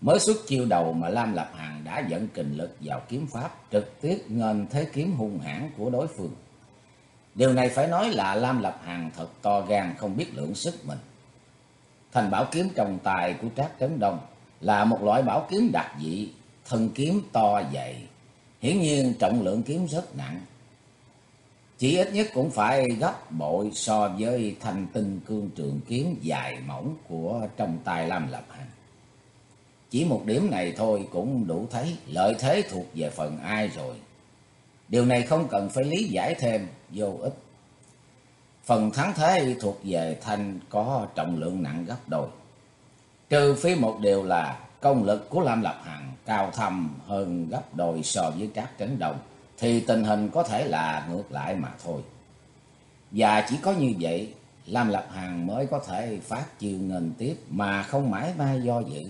Mới xuất chiêu đầu mà Lam Lập Hằng đã dẫn kình lực vào kiếm pháp, trực tiếp ngân thế kiếm hung hãn của đối phương. Điều này phải nói là Lam Lập Hằng thật to gan không biết lượng sức mình. Thành bảo kiếm trong tay của Trác Trấn Đông là một loại bảo kiếm đặc dị, thân kiếm to dày, hiển nhiên trọng lượng kiếm rất nặng. Chỉ ít nhất cũng phải gấp bội so với thành tinh cương trường kiếm dài mỏng của trong tay Lam Lập Hằng. Chỉ một điểm này thôi cũng đủ thấy lợi thế thuộc về phần ai rồi. Điều này không cần phải lý giải thêm, vô ích. Phần thắng thế thuộc về thanh có trọng lượng nặng gấp đôi. Trừ phi một điều là công lực của Lam Lập Hằng cao thâm hơn gấp đôi so với các trấn đồng, thì tình hình có thể là ngược lại mà thôi. Và chỉ có như vậy, Lam Lập Hằng mới có thể phát chiêu ngân tiếp mà không mãi mai do dự.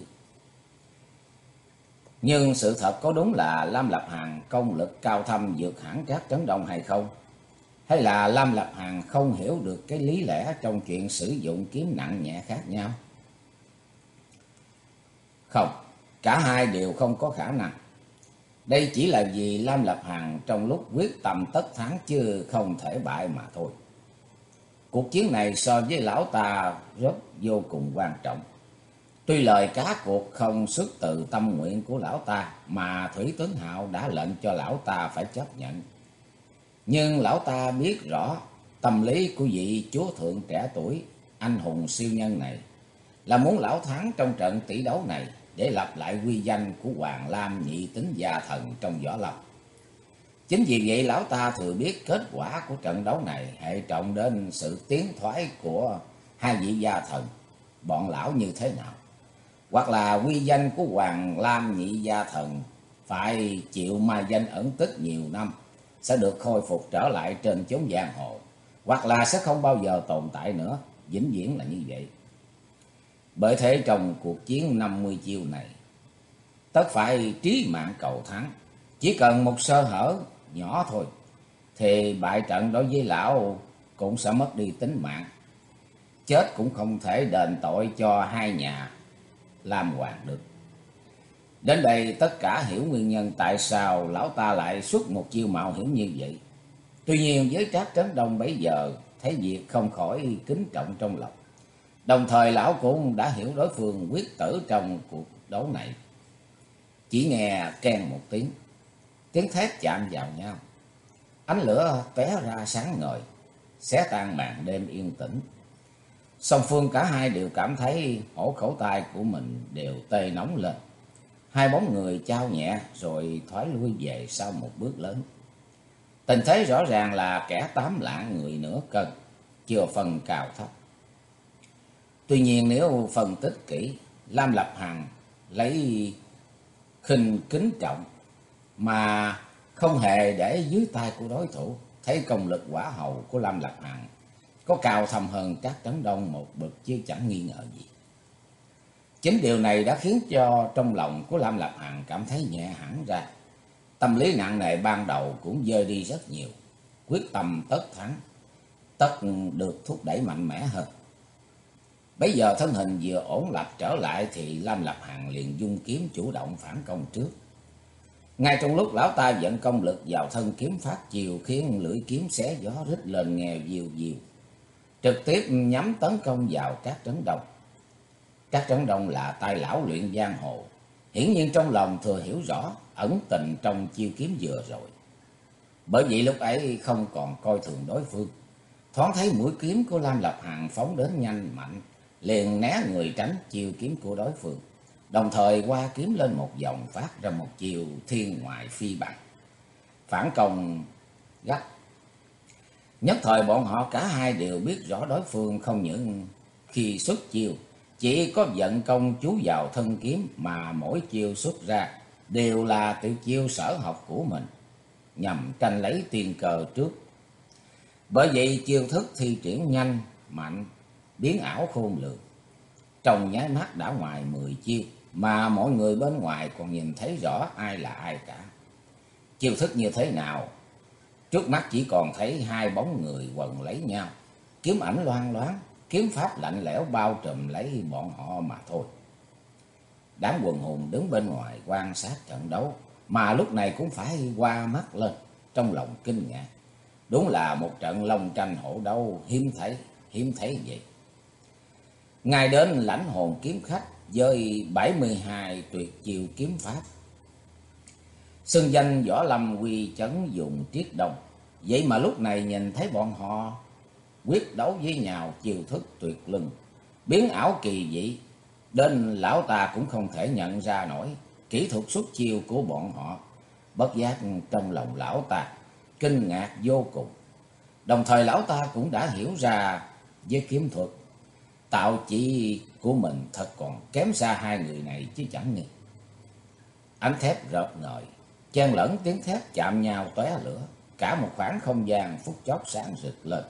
Nhưng sự thật có đúng là Lam Lập hàng công lực cao thâm vượt hẳn các trấn đông hay không? Hay là Lam Lập hàng không hiểu được cái lý lẽ trong chuyện sử dụng kiếm nặng nhẹ khác nhau? Không, cả hai đều không có khả năng. Đây chỉ là vì Lam Lập hàng trong lúc quyết tâm tất thắng chứ không thể bại mà thôi. Cuộc chiến này so với lão ta rất vô cùng quan trọng. Tuy lời cá cuộc không xuất từ tâm nguyện của lão ta mà Thủy Tuấn Hạo đã lệnh cho lão ta phải chấp nhận. Nhưng lão ta biết rõ tâm lý của vị chúa thượng trẻ tuổi, anh hùng siêu nhân này là muốn lão thắng trong trận tỷ đấu này để lập lại quy danh của Hoàng Lam nhị tính gia thần trong võ lâm. Chính vì vậy lão ta thừa biết kết quả của trận đấu này hệ trọng đến sự tiến thoái của hai vị gia thần, bọn lão như thế nào hoặc là quy danh của Hoàng Lam Nhị Gia Thần phải chịu mai danh ẩn tích nhiều năm, sẽ được khôi phục trở lại trên chốn giang hồ, hoặc là sẽ không bao giờ tồn tại nữa, vĩnh viễn là như vậy. Bởi thế trong cuộc chiến 50 chiêu này, tất phải trí mạng cầu thắng, chỉ cần một sơ hở nhỏ thôi, thì bại trận đối với lão cũng sẽ mất đi tính mạng. Chết cũng không thể đền tội cho hai nhà làm Hoàng được. Đến đây tất cả hiểu nguyên nhân tại sao lão ta lại xuất một chiêu mạo hiểm như vậy. Tuy nhiên với Trác Trấn Đông bấy giờ thấy việc không khỏi kính trọng trong lòng. Đồng thời lão cũng đã hiểu đối phương quyết tử trong cuộc đấu này. Chỉ nghe khen một tiếng, tiếng thét chạm vào nhau. Ánh lửa té ra sáng ngời, xé tan màn đêm yên tĩnh. Song phương cả hai đều cảm thấy hổ khẩu tay của mình đều tê nóng lên. Hai bóng người trao nhẹ rồi thoái lui về sau một bước lớn. Tình thế rõ ràng là kẻ tám lạng người nửa cân, chưa phần cao thấp. Tuy nhiên nếu phân tích kỹ, Lam Lập Hằng lấy khinh kính trọng mà không hề để dưới tay của đối thủ, thấy công lực quả hậu của Lam Lập Hằng có cao thầm hơn các tấn đông một bậc chứ chẳng nghi ngờ gì. Chính điều này đã khiến cho trong lòng của Lam Lập Hằng cảm thấy nhẹ hẳn ra. Tâm lý nặng nề ban đầu cũng dơi đi rất nhiều. Quyết tâm tất thắng, tất được thúc đẩy mạnh mẽ hơn. Bây giờ thân hình vừa ổn lập trở lại thì Lam Lập Hằng liền dung kiếm chủ động phản công trước. Ngay trong lúc lão ta dẫn công lực vào thân kiếm phát chiều khiến lưỡi kiếm xé gió rít lên nghe diều diều trực tiếp nhắm tấn công vào các trấn đông. Các trấn đông là tay lão luyện giang hồ, hiển nhiên trong lòng thừa hiểu rõ ẩn tình trong chiêu kiếm vừa rồi. Bởi vậy lúc ấy không còn coi thường đối phương, thoáng thấy mũi kiếm của Lam Lập Hằng phóng đến nhanh mạnh, liền né người tránh chiêu kiếm của đối phương, đồng thời qua kiếm lên một vòng phát ra một chiều thiên ngoại phi bằng. Phản công gắt Nhất thời bọn họ cả hai đều biết rõ đối phương không những khi xuất chiêu, chỉ có vận công chú vào thân kiếm mà mỗi chiêu xuất ra đều là tiểu chiêu sở học của mình, nhằm tranh lấy tiền cờ trước. Bởi vậy chiêu thức thi triển nhanh, mạnh, biến ảo khôn lường. Trong nháy mắt đã ngoài mười chiêu, mà mọi người bên ngoài còn nhìn thấy rõ ai là ai cả. Chiêu thức như thế nào Trước mắt chỉ còn thấy hai bóng người quần lấy nhau. Kiếm ảnh loan loáng, kiếm pháp lạnh lẽo bao trùm lấy bọn họ mà thôi. đám quần hùng đứng bên ngoài quan sát trận đấu, mà lúc này cũng phải qua mắt lên, trong lòng kinh ngạc. Đúng là một trận long tranh hổ đấu hiếm thấy, hiếm thấy vậy. Ngài đến lãnh hồn kiếm khách với 72 tuyệt chiêu kiếm pháp. Xưng danh võ lâm quy chấn dùng triết đồng. Vậy mà lúc này nhìn thấy bọn họ quyết đấu với nhau chiêu thức tuyệt lưng, biến ảo kỳ dị, đến lão ta cũng không thể nhận ra nổi kỹ thuật xuất chiêu của bọn họ. Bất giác trong lòng lão ta kinh ngạc vô cùng. Đồng thời lão ta cũng đã hiểu ra với kiếm thuật, tạo chỉ của mình thật còn kém xa hai người này chứ chẳng nghi. Ánh thép rợp ngời, chen lẫn tiếng thép chạm nhau tóe lửa, cả một khoảng không gian phút chốc sáng rực lên.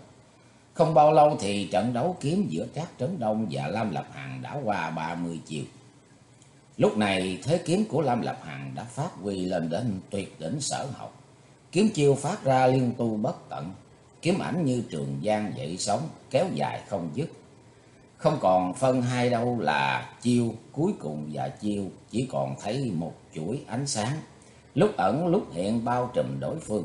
Không bao lâu thì trận đấu kiếm giữa Trác Trấn Đông và Lam Lập Hằng đã qua ba mươi chiều. Lúc này thế kiếm của Lam Lập Hằng đã phát huy lên đến tuyệt đỉnh sở học. Kiếm chiêu phát ra liên tu bất tận, kiếm ảnh như trường giang dậy sóng, kéo dài không dứt. Không còn phân hai đâu là chiêu cuối cùng và chiêu, chỉ còn thấy một chuỗi ánh sáng, lúc ẩn lúc hiện bao trùm đối phương.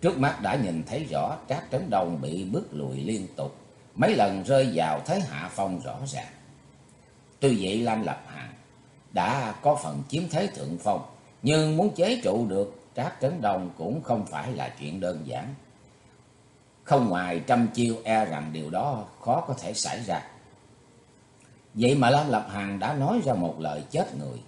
Trước mắt đã nhìn thấy rõ các Trấn đồng bị bước lùi liên tục, mấy lần rơi vào thế hạ phong rõ ràng. Tuy vậy Lam Lập hàng đã có phần chiếm thế thượng phong, nhưng muốn chế trụ được các Trấn đồng cũng không phải là chuyện đơn giản. Không ngoài trăm chiêu e rằng điều đó khó có thể xảy ra. Vậy mà Lam Lập Hằng đã nói ra một lời chết người.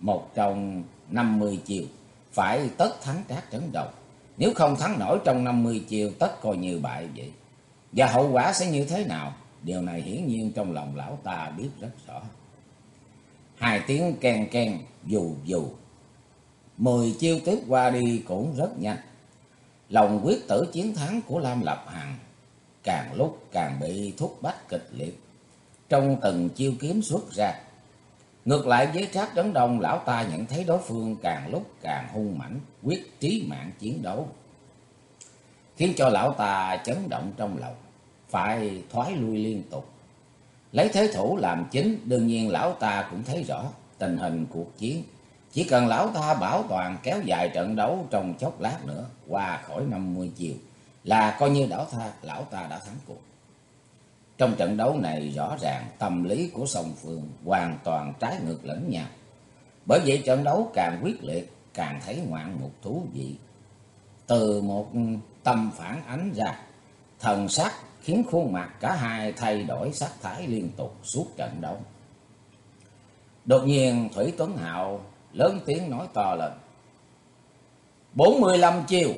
Một trong năm mươi chiều phải tất thắng Trác Trấn đầu Nếu không thắng nổi trong 50 chiều tất coi như bại vậy. Và hậu quả sẽ như thế nào? Điều này hiển nhiên trong lòng lão ta biết rất rõ. Hai tiếng keng keng, dù dù. Mười chiêu tiếp qua đi cũng rất nhanh. Lòng quyết tử chiến thắng của Lam Lập Hằng càng lúc càng bị thúc bách kịch liệt. Trong từng chiêu kiếm xuất ra. Ngược lại với Trác Trấn Đông, lão ta nhận thấy đối phương càng lúc càng hung mãnh, quyết trí mạng chiến đấu. Khiến cho lão ta chấn động trong lòng, phải thoái lui liên tục. Lấy thế thủ làm chính, đương nhiên lão ta cũng thấy rõ tình hình cuộc chiến. Chỉ cần lão ta bảo toàn kéo dài trận đấu trong chốc lát nữa, qua khỏi 50 chiều, là coi như đảo tha, lão ta đã thắng cuộc. Trong trận đấu này rõ ràng tâm lý của song phương hoàn toàn trái ngược lẫn nhau. Bởi vậy trận đấu càng quyết liệt, càng thấy ngoạn mục thú vị. Từ một tâm phản ánh ra, thần sắc khiến khuôn mặt cả hai thay đổi sắc thái liên tục suốt trận đấu. Đột nhiên Thủy Tuấn Hạo lớn tiếng nói to lên. 45 chiêu!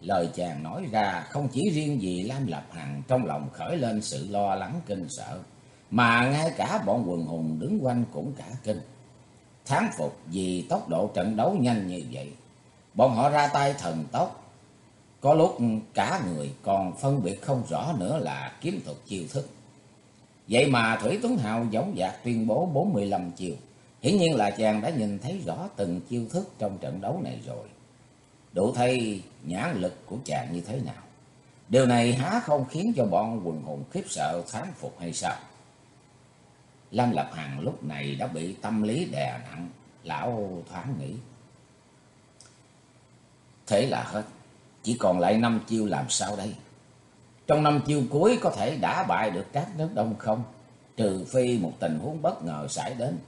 Lời chàng nói ra không chỉ riêng gì Lam Lập Hằng trong lòng khởi lên sự lo lắng kinh sợ, mà ngay cả bọn quần hùng đứng quanh cũng cả kinh. Thán phục vì tốc độ trận đấu nhanh như vậy, bọn họ ra tay thần tốc, có lúc cả người còn phân biệt không rõ nữa là kiếm thuật chiêu thức. Vậy mà Thủy Tuấn Hào giống dạc tuyên bố 45 chiều. Hiển nhiên là chàng đã nhìn thấy rõ từng chiêu thức trong trận đấu này rồi. Đủ thay nhãn lực của chàng như thế nào. Điều này há không khiến cho bọn quần hùng khiếp sợ thán phục hay sao? Lâm Lập Hằng lúc này đã bị tâm lý đè nặng, lão thoáng nghĩ. Thế là hết, chỉ còn lại năm chiêu làm sao đây? Trong năm chiêu cuối có thể đả bại được các nước đông không? Trừ phi một tình huống bất ngờ xảy đến,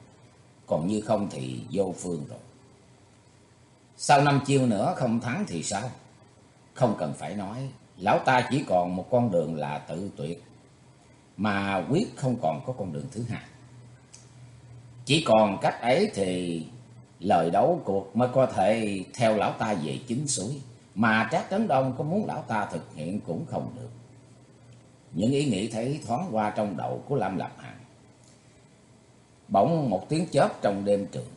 còn như không thì vô phương rồi. Sau năm chiêu nữa không thắng thì sao? Không cần phải nói, lão ta chỉ còn một con đường là tự tuyệt, mà quyết không còn có con đường thứ hai. Chỉ còn cách ấy thì lời đấu cuộc mới có thể theo lão ta về chính suối, mà Trác Trấn Đông có muốn lão ta thực hiện cũng không được. Những ý nghĩ thấy thoáng qua trong đầu của Lam Lập Hằng. Bỗng một tiếng chớp trong đêm trường.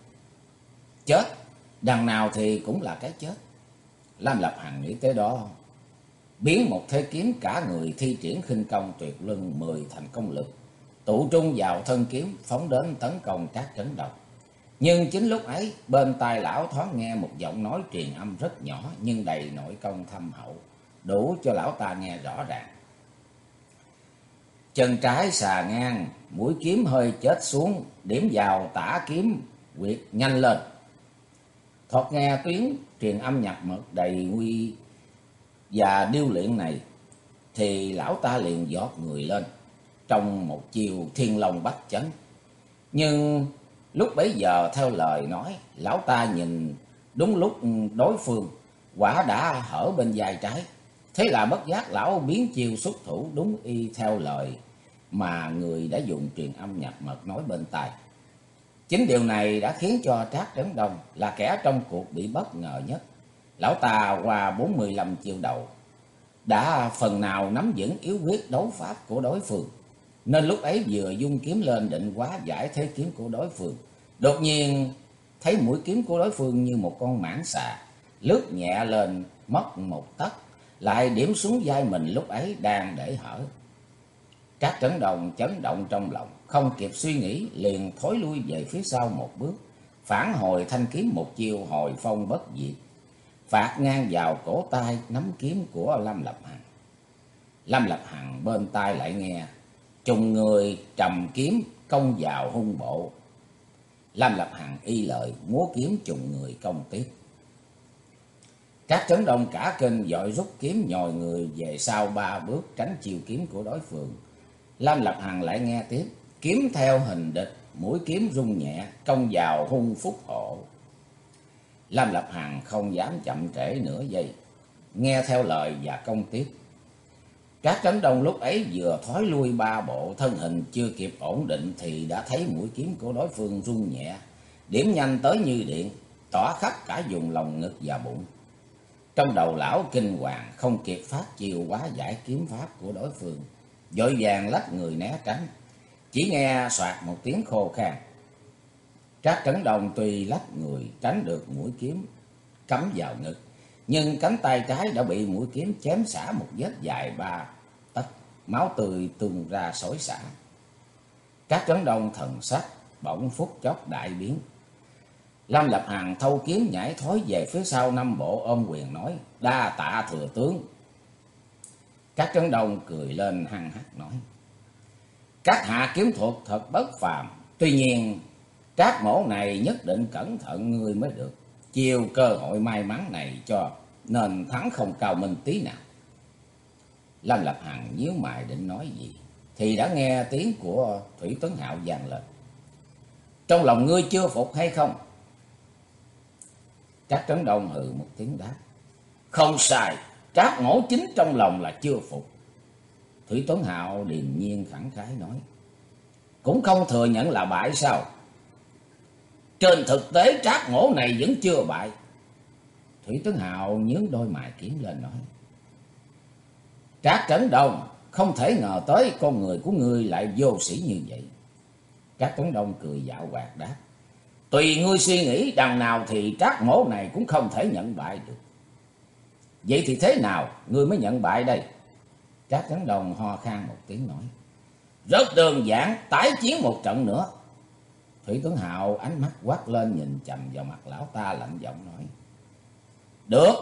Chết! Đằng nào thì cũng là cái chết. Lam Lập Hằng nghĩ tới đó. Biến một thế kiếm cả người thi triển khinh công tuyệt luân mười thành công lực. Tụ trung vào thân kiếm phóng đến tấn công các trấn động. Nhưng chính lúc ấy bên tai lão thoáng nghe một giọng nói truyền âm rất nhỏ nhưng đầy nội công thâm hậu. Đủ cho lão ta nghe rõ ràng. Chân trái xà ngang, mũi kiếm hơi chết xuống, điểm vào tả kiếm, quyệt nhanh lên. Thoạt nghe tiếng truyền âm nhạc mật đầy nguy và điêu luyện này, thì lão ta liền giọt người lên, trong một chiều thiên long bách chấn. Nhưng lúc bấy giờ theo lời nói, lão ta nhìn đúng lúc đối phương, quả đã hở bên vai trái. Thế là bất giác lão biến chiêu xuất thủ đúng y theo lời mà người đã dùng truyền âm nhập mật nói bên tai. Chính điều này đã khiến cho Trác Trấn Đông là kẻ trong cuộc bị bất ngờ nhất. Lão ta qua 45 chiêu đầu đã phần nào nắm vững yếu quyết đấu pháp của đối phương. Nên lúc ấy vừa dung kiếm lên định quá giải thế kiếm của đối phương. Đột nhiên thấy mũi kiếm của đối phương như một con mãng xà, lướt nhẹ lên mất một tấc, lại điểm xuống vai mình lúc ấy đang để hở. Các trấn đồng chấn động trong lòng, không kịp suy nghĩ, liền thối lui về phía sau một bước, phản hồi thanh kiếm một chiều hồi phong bất diệt, phạt ngang vào cổ tay nắm kiếm của Lâm Lập Hằng. Lâm Lập Hằng bên tai lại nghe, trùng người trầm kiếm công vào hung bộ. Lâm Lập Hằng y lợi múa kiếm trùng người công tiếp. Các trấn đông cả kinh dội rút kiếm nhòi người về sau ba bước tránh chiều kiếm của đối phương. Lam Lập Hằng lại nghe tiếp, kiếm theo hình địch, mũi kiếm rung nhẹ, công vào hung phúc hộ. Lam Lập Hằng không dám chậm trễ nửa giây, nghe theo lời và công tiếp. Các trấn đông lúc ấy vừa thoái lui ba bộ, thân hình chưa kịp ổn định thì đã thấy mũi kiếm của đối phương rung nhẹ, điểm nhanh tới như điện, tỏa khắp cả vùng lòng ngực và bụng. Trong đầu lão kinh hoàng không kịp phát chiều quá giải kiếm pháp của đối phương Dội vàng lách người né tránh. Chỉ nghe soạt một tiếng khô khan. Trác Trấn Đồng tuy lách người tránh được mũi kiếm, cắm vào ngực. Nhưng cánh tay trái đã bị mũi kiếm chém xả một vết dài ba tấc. Máu tươi tuôn ra xối xả. Trác Trấn đồng thần sắc bỗng phút chốc đại biến. Lâm Lập Hằng thâu kiếm nhảy thối về phía sau năm bộ ôm quyền nói. Đa tạ thừa tướng. Các trấn đông cười lên hăng hắc nói. Các hạ kiếm thuật thật bất phàm. Tuy nhiên, trác mổ này nhất định cẩn thận người mới được. Chiều cơ hội may mắn này cho nên thắng không cao minh tí nào. Lâm Lập Hằng nhíu mày định nói gì. Thì đã nghe tiếng của Thủy Tuấn Hạo vang lên. Trong lòng ngươi chưa phục hay không? Trác Trấn Đông hừ một tiếng đáp. Không sai. Trác ngổ chính trong lòng là chưa phục. Thủy Tuấn Hạo điềm nhiên khẳng khái nói. Cũng không thừa nhận là bại sao? Trên thực tế trác ngỗ này vẫn chưa bại. Thủy Tuấn Hạo nhướng đôi mày kiếm lên nói. Trác Trấn Đông không thể ngờ tới con người của ngươi lại vô sĩ như vậy. Trác Trấn Đông cười dạo quạt đáp. Tùy ngươi suy nghĩ, đằng nào thì trác mổ này cũng không thể nhận bại được. Vậy thì thế nào ngươi mới nhận bại đây? Các cánh Đồng ho khan một tiếng nói. Rất đơn giản, tái chiến một trận nữa. Thủy Tuấn Hạo ánh mắt quát lên nhìn chầm vào mặt lão ta lạnh giọng nói. Được.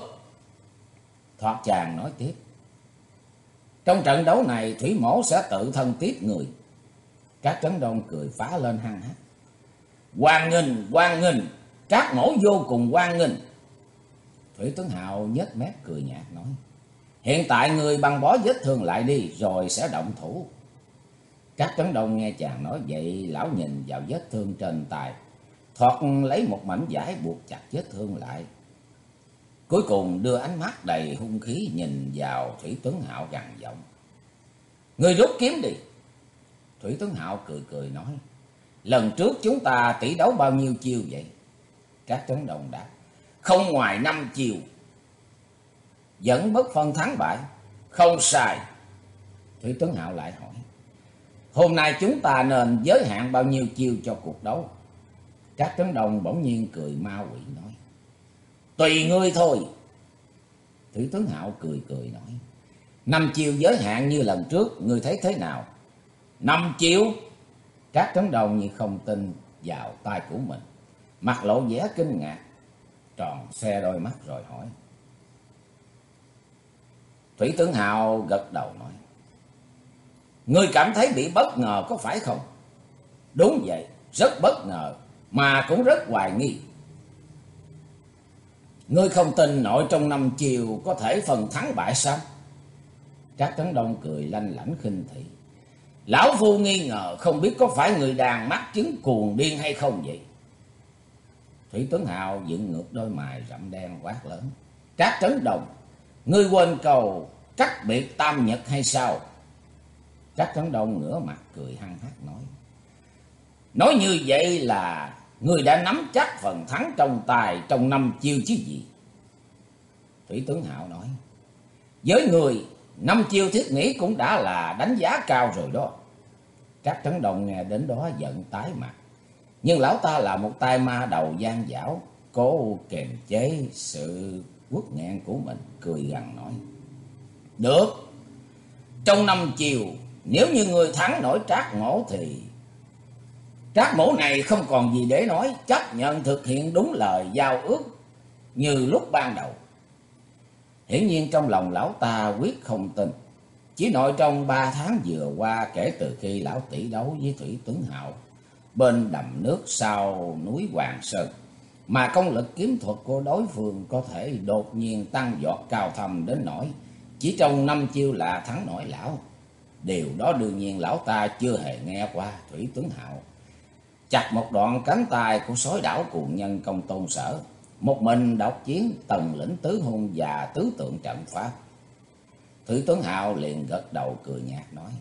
Thoạt chàng nói tiếp. Trong trận đấu này Thủy Mổ sẽ tự thân tiếp người. Các Trấn Đông cười phá lên hăng hát. Quang nghênh, quang nghênh, các Mổ vô cùng quang nghênh. Thủy Tuấn Hạo nhếch mép cười nhạt nói. Hiện tại người băng bó vết thương lại đi, rồi sẽ động thủ. Các trấn đông nghe chàng nói vậy, lão nhìn vào vết thương trên tay. Thoạt lấy một mảnh vải buộc chặt vết thương lại. Cuối cùng đưa ánh mắt đầy hung khí nhìn vào Thủy Tuấn Hạo gằn giọng. Người rút kiếm đi. Thủy Tuấn Hạo cười cười nói. Lần trước chúng ta tỷ đấu bao nhiêu chiêu vậy? Các trấn đồng đáp, không ngoài năm chiều. Vẫn bất phân thắng bại, không sai. Thủy Tuấn Hạo lại hỏi. Hôm nay chúng ta nên giới hạn bao nhiêu chiêu cho cuộc đấu? Các trấn đồng bỗng nhiên cười ma quỷ nói. Tùy ngươi thôi. Thủy Tuấn Hạo cười cười nói. Năm chiêu giới hạn như lần trước, ngươi thấy thế nào? Năm chiêu? Các trấn đồng như không tin vào tay của mình. Mặt lộ vẻ kinh ngạc tròn xe đôi mắt rồi hỏi. Thủy tướng Hào gật đầu nói. Ngươi cảm thấy bị bất ngờ có phải không? Đúng vậy, rất bất ngờ, mà cũng rất hoài nghi. Ngươi không tin nội trong năm chiều có thể phần thắng bại sao? Trác Trấn Đông cười lanh lảnh khinh thị. Lão Phu nghi ngờ không biết có phải người đàn mắt chứng cuồng điên hay không vậy? Thủy Tuấn Hào dựng ngược đôi mày rậm đen quát lớn. Trác Trấn Đồng, ngươi quên cầu cách biệt tam nhật hay sao? Trác Trấn Đông ngửa mặt cười hăng hắc nói. Nói như vậy là ngươi đã nắm chắc phần thắng trong tài trong năm chiêu chứ gì? Thủy Tướng Hạo nói. Với người, năm chiêu thiết nghĩ cũng đã là đánh giá cao rồi đó. Trác Trấn Đồng nghe đến đó giận tái mặt. Nhưng lão ta là một tay ma đầu gian dảo, cố kiềm chế sự quốc nghẹn của mình, cười gằn nói. Được, trong năm chiều, nếu như người thắng nổi trác ngổ thì... Trác mổ này không còn gì để nói, chấp nhận thực hiện đúng lời giao ước như lúc ban đầu. Hiển nhiên trong lòng lão ta quyết không tin. Chỉ nội trong ba tháng vừa qua kể từ khi lão tỷ đấu với Thủy Tuấn Hạo bên đầm nước sau núi Hoàng Sơn. Mà công lực kiếm thuật của đối phương có thể đột nhiên tăng giọt cao thầm đến nỗi, chỉ trong năm chiêu là thắng nổi lão. Điều đó đương nhiên lão ta chưa hề nghe qua, Thủy tướng Hạo. Chặt một đoạn cánh tay của sói đảo cuồng nhân công tôn sở. Một mình độc chiến tần lĩnh tứ hung và tứ tượng trận pháp. Thủy tướng Hạo liền gật đầu cười nhạt nói.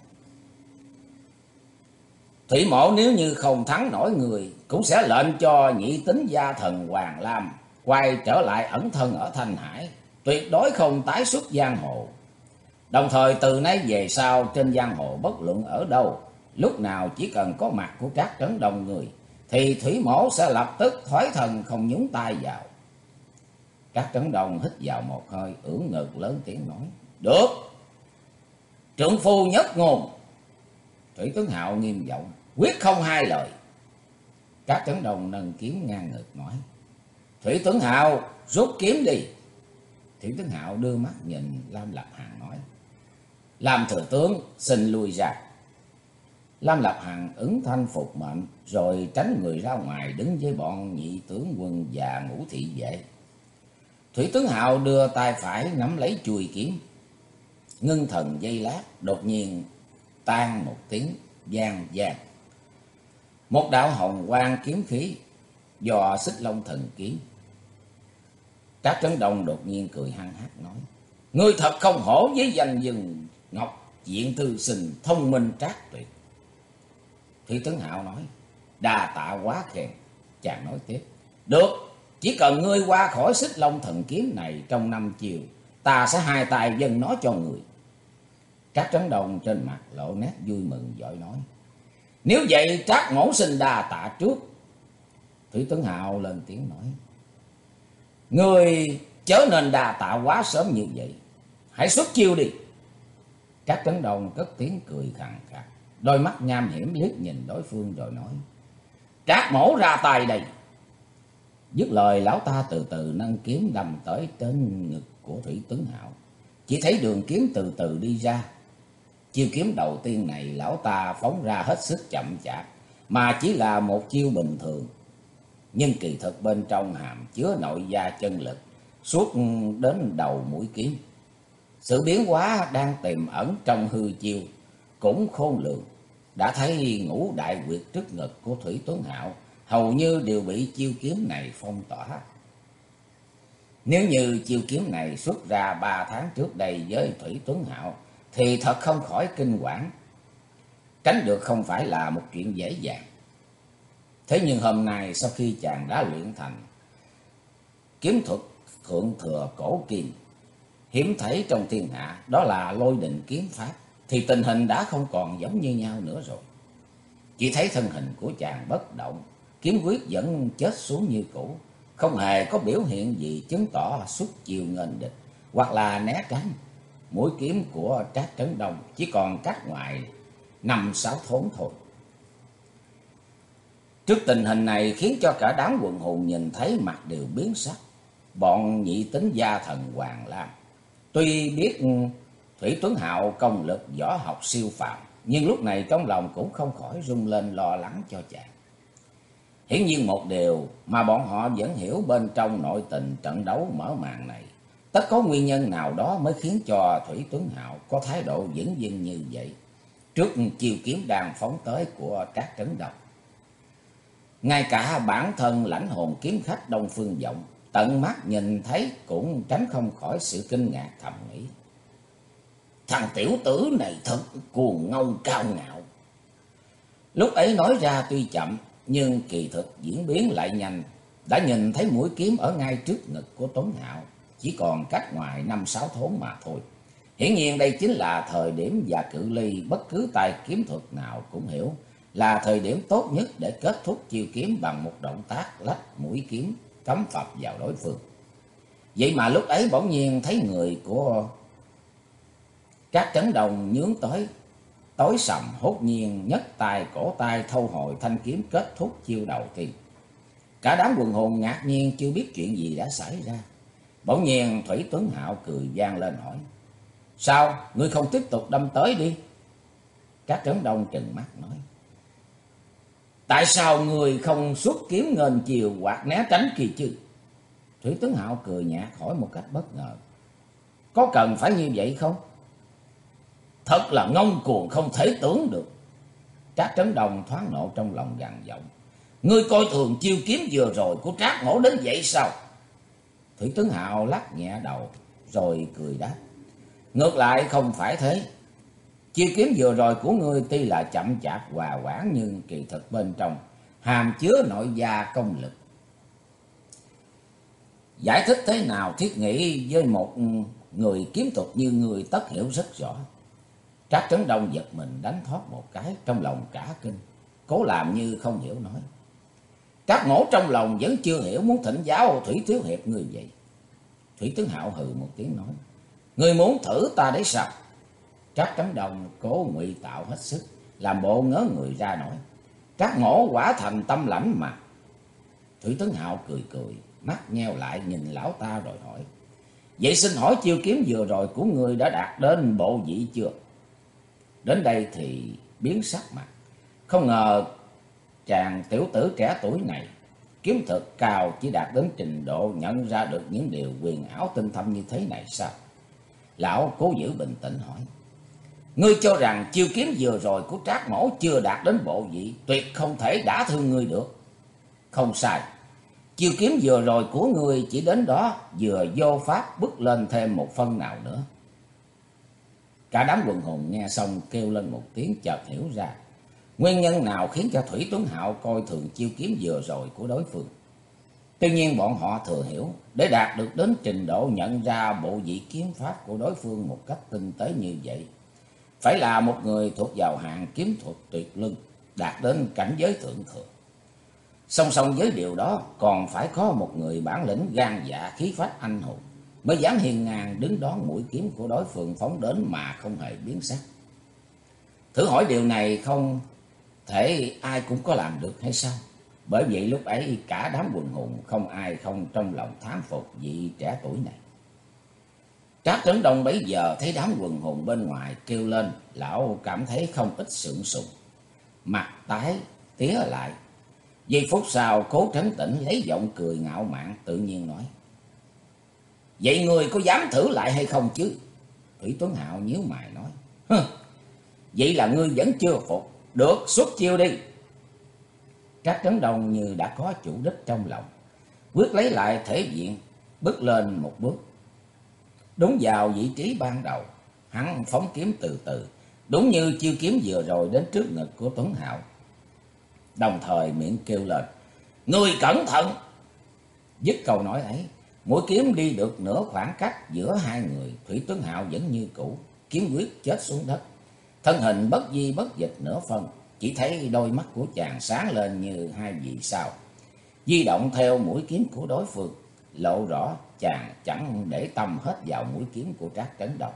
Thủy mộ nếu như không thắng nổi người, cũng sẽ lệnh cho nhị tính gia thần Hoàng Lam quay trở lại ẩn thân ở Thanh Hải, tuyệt đối không tái xuất giang hồ. Đồng thời từ nay về sau trên giang hồ bất luận ở đâu, lúc nào chỉ cần có mặt của các trấn đông người, thì Thủy mổ sẽ lập tức thoái thần không nhúng tay vào. Các trấn đông hít vào một hơi, ưỡn ngực lớn tiếng nói, Được! Trưởng phu nhất ngôn! Thủy tướng Hạo nghiêm giọng quyết không hai lời. Các trấn đồng nâng kiếm ngang ngực nói. Thủy tướng Hạo, rút kiếm đi. Thủy tướng Hạo đưa mắt nhìn Lam Lập Hằng nói. Làm thừa tướng, xin lui ra. Lam Lập Hằng ứng thanh phục mệnh, rồi tránh người ra ngoài đứng với bọn nhị tướng quân và ngũ thị vệ. Thủy tướng Hạo đưa tay phải nắm lấy chùi kiếm. Ngưng thần dây lát, đột nhiên tan một tiếng giang vang. Một đạo hồng quang kiếm khí, dò xích long thần kiếm. Trác Trấn Đông đột nhiên cười hăng hắc nói. Ngươi thật không hổ với danh dừng Ngọc Diện Tư Sinh thông minh trác tuyệt. Thủy Tướng Hạo nói. Đà tạ quá khen. Chàng nói tiếp. Được. Chỉ cần ngươi qua khỏi xích long thần kiếm này trong năm chiều. Ta sẽ hai tay dâng nó cho người. Trác Trấn Đông trên mặt lộ nét vui mừng, giỏi nói. Nếu vậy trác mẫu sinh đà tạ trước. Thủy Tuấn Hạo lên tiếng nói. Người chớ nên đà tạ quá sớm như vậy. Hãy xuất chiêu đi. các Trấn Đồng cất tiếng cười khẳng khàn. Đôi mắt nham hiểm liếc nhìn đối phương rồi nói. Trác mổ ra tay đây. Dứt lời, lão ta từ từ nâng kiếm đầm tới trên ngực của Thủy Tuấn Hạo. Chỉ thấy đường kiếm từ từ đi ra. Chiêu kiếm đầu tiên này lão ta phóng ra hết sức chậm chạp, mà chỉ là một chiêu bình thường. Nhưng kỳ thực bên trong hàm chứa nội gia chân lực, suốt đến đầu mũi kiếm. Sự biến hóa đang tiềm ẩn trong hư chiêu, cũng khôn lường. Đã thấy ngũ đại quyệt trước ngực của Thủy Tuấn Hạo, hầu như đều bị chiêu kiếm này phong tỏa. Nếu như chiêu kiếm này xuất ra ba tháng trước đây với Thủy Tuấn Hạo, thì thật không khỏi kinh quản. Tránh được không phải là một chuyện dễ dàng. Thế nhưng hôm nay sau khi chàng đã luyện thành kiếm thuật thượng thừa cổ kim, hiếm thấy trong thiên hạ, đó là lôi định kiếm pháp, thì tình hình đã không còn giống như nhau nữa rồi. Chỉ thấy thân hình của chàng bất động, kiếm quyết vẫn chết xuống như cũ, không hề có biểu hiện gì chứng tỏ xuất chiều ngân địch, hoặc là né tránh mũi kiếm của Trác Trấn Đông chỉ còn cách ngoài năm sáu thốn thôi. Trước tình hình này khiến cho cả đám quần hùng nhìn thấy mặt đều biến sắc. Bọn nhị tính gia thần Hoàng Lam. Tuy biết Thủy Tuấn Hạo công lực võ học siêu phàm, nhưng lúc này trong lòng cũng không khỏi rung lên lo lắng cho chàng. Hiển nhiên một điều mà bọn họ vẫn hiểu bên trong nội tình trận đấu mở màn này. Tất có nguyên nhân nào đó mới khiến cho Thủy Tuấn Hạo có thái độ vững dưng như vậy. Trước chiều kiếm đàn phóng tới của các trấn độc. Ngay cả bản thân lãnh hồn kiếm khách Đông Phương Vọng, tận mắt nhìn thấy cũng tránh không khỏi sự kinh ngạc thầm nghĩ. Thằng tiểu tử này thật cuồng ngông cao ngạo. Lúc ấy nói ra tuy chậm, nhưng kỳ thực diễn biến lại nhanh. Đã nhìn thấy mũi kiếm ở ngay trước ngực của Tuấn Hạo, chỉ còn cách ngoài năm sáu thốn mà thôi. Hiển nhiên đây chính là thời điểm và cự ly bất cứ tài kiếm thuật nào cũng hiểu là thời điểm tốt nhất để kết thúc chiêu kiếm bằng một động tác lách mũi kiếm cắm phập vào đối phương. Vậy mà lúc ấy bỗng nhiên thấy người của các trấn đồng nhướng tới, tối sầm hốt nhiên nhấc tay cổ tay thâu hồi thanh kiếm kết thúc chiêu đầu tiên. Cả đám quần hồn ngạc nhiên chưa biết chuyện gì đã xảy ra. Bỗng nhiên Thủy Tuấn Hạo cười gian lên hỏi. Sao, ngươi không tiếp tục đâm tới đi? Các trấn đông trừng mắt nói. Tại sao người không xuất kiếm ngền chiều hoặc né tránh kỳ chứ? Thủy Tuấn Hạo cười nhạt hỏi một cách bất ngờ. Có cần phải như vậy không? Thật là ngông cuồng không thể tưởng được. Trác Trấn Đồng thoáng nộ trong lòng gằn giọng. Ngươi coi thường chiêu kiếm vừa rồi của Trác Mổ đến vậy sao? Thủy tướng Hạo lắc nhẹ đầu rồi cười đáp. Ngược lại không phải thế. Chiêu kiếm vừa rồi của ngươi tuy là chậm chạp hòa quản nhưng kỳ thực bên trong hàm chứa nội gia công lực. Giải thích thế nào thiết nghĩ với một người kiếm thuật như người tất hiểu rất rõ. Trác Trấn Đông giật mình đánh thoát một cái trong lòng cả kinh, cố làm như không hiểu nói các Mổ trong lòng vẫn chưa hiểu muốn thỉnh giáo Thủy Thiếu Hiệp người vậy. Thủy Tướng Hạo hừ một tiếng nói, Người muốn thử ta để sao? Trác Trấn đồng cố ngụy tạo hết sức, làm bộ ngớ người ra nói. các Mổ quả thành tâm lãnh mà. Thủy Tướng Hạo cười cười, mắt nheo lại nhìn lão ta rồi hỏi. Vậy xin hỏi chiêu kiếm vừa rồi của người đã đạt đến bộ vị chưa? Đến đây thì biến sắc mặt. Không ngờ chàng tiểu tử trẻ tuổi này kiếm thực cao chỉ đạt đến trình độ nhận ra được những điều quyền ảo tinh thâm như thế này sao? Lão cố giữ bình tĩnh hỏi. Ngươi cho rằng chiêu kiếm vừa rồi của trác mổ chưa đạt đến bộ vị, tuyệt không thể đả thương ngươi được. Không sai, chiêu kiếm vừa rồi của ngươi chỉ đến đó vừa vô pháp bước lên thêm một phân nào nữa. Cả đám quần hùng nghe xong kêu lên một tiếng chợt hiểu ra. Nguyên nhân nào khiến cho Thủy Tuấn Hạo coi thường chiêu kiếm vừa rồi của đối phương. Tuy nhiên bọn họ thừa hiểu, để đạt được đến trình độ nhận ra bộ vị kiếm pháp của đối phương một cách tinh tế như vậy, phải là một người thuộc vào hạng kiếm thuật tuyệt lưng, đạt đến cảnh giới thượng thừa. Song song với điều đó, còn phải có một người bản lĩnh gan dạ khí phách anh hùng, mới dám hiền ngang đứng đón mũi kiếm của đối phương phóng đến mà không hề biến sắc. Thử hỏi điều này không thể ai cũng có làm được hay sao? Bởi vậy lúc ấy cả đám quần hùng không ai không trong lòng thám phục vị trẻ tuổi này. Trác Trấn Đông bấy giờ thấy đám quần hùng bên ngoài kêu lên, lão cảm thấy không ít sượng sùng. Mặt tái, tía lại. Giây phút sau cố trấn tĩnh lấy giọng cười ngạo mạn tự nhiên nói. Vậy người có dám thử lại hay không chứ? Thủy Tuấn Hạo nhíu mày nói. Hừ, vậy là ngươi vẫn chưa phục. Được, xuất chiêu đi. Các Trấn đồng như đã có chủ đích trong lòng. Quyết lấy lại thể diện, bước lên một bước. Đúng vào vị trí ban đầu, hắn phóng kiếm từ từ, đúng như chiêu kiếm vừa rồi đến trước ngực của Tuấn Hạo. Đồng thời miệng kêu lên, Người cẩn thận! Dứt câu nói ấy, mũi kiếm đi được nửa khoảng cách giữa hai người, Thủy Tuấn Hạo vẫn như cũ, kiếm quyết chết xuống đất. Thân hình bất di bất dịch nửa phân, chỉ thấy đôi mắt của chàng sáng lên như hai vì sao. Di động theo mũi kiếm của đối phương, lộ rõ chàng chẳng để tâm hết vào mũi kiếm của Trác Trấn Đông.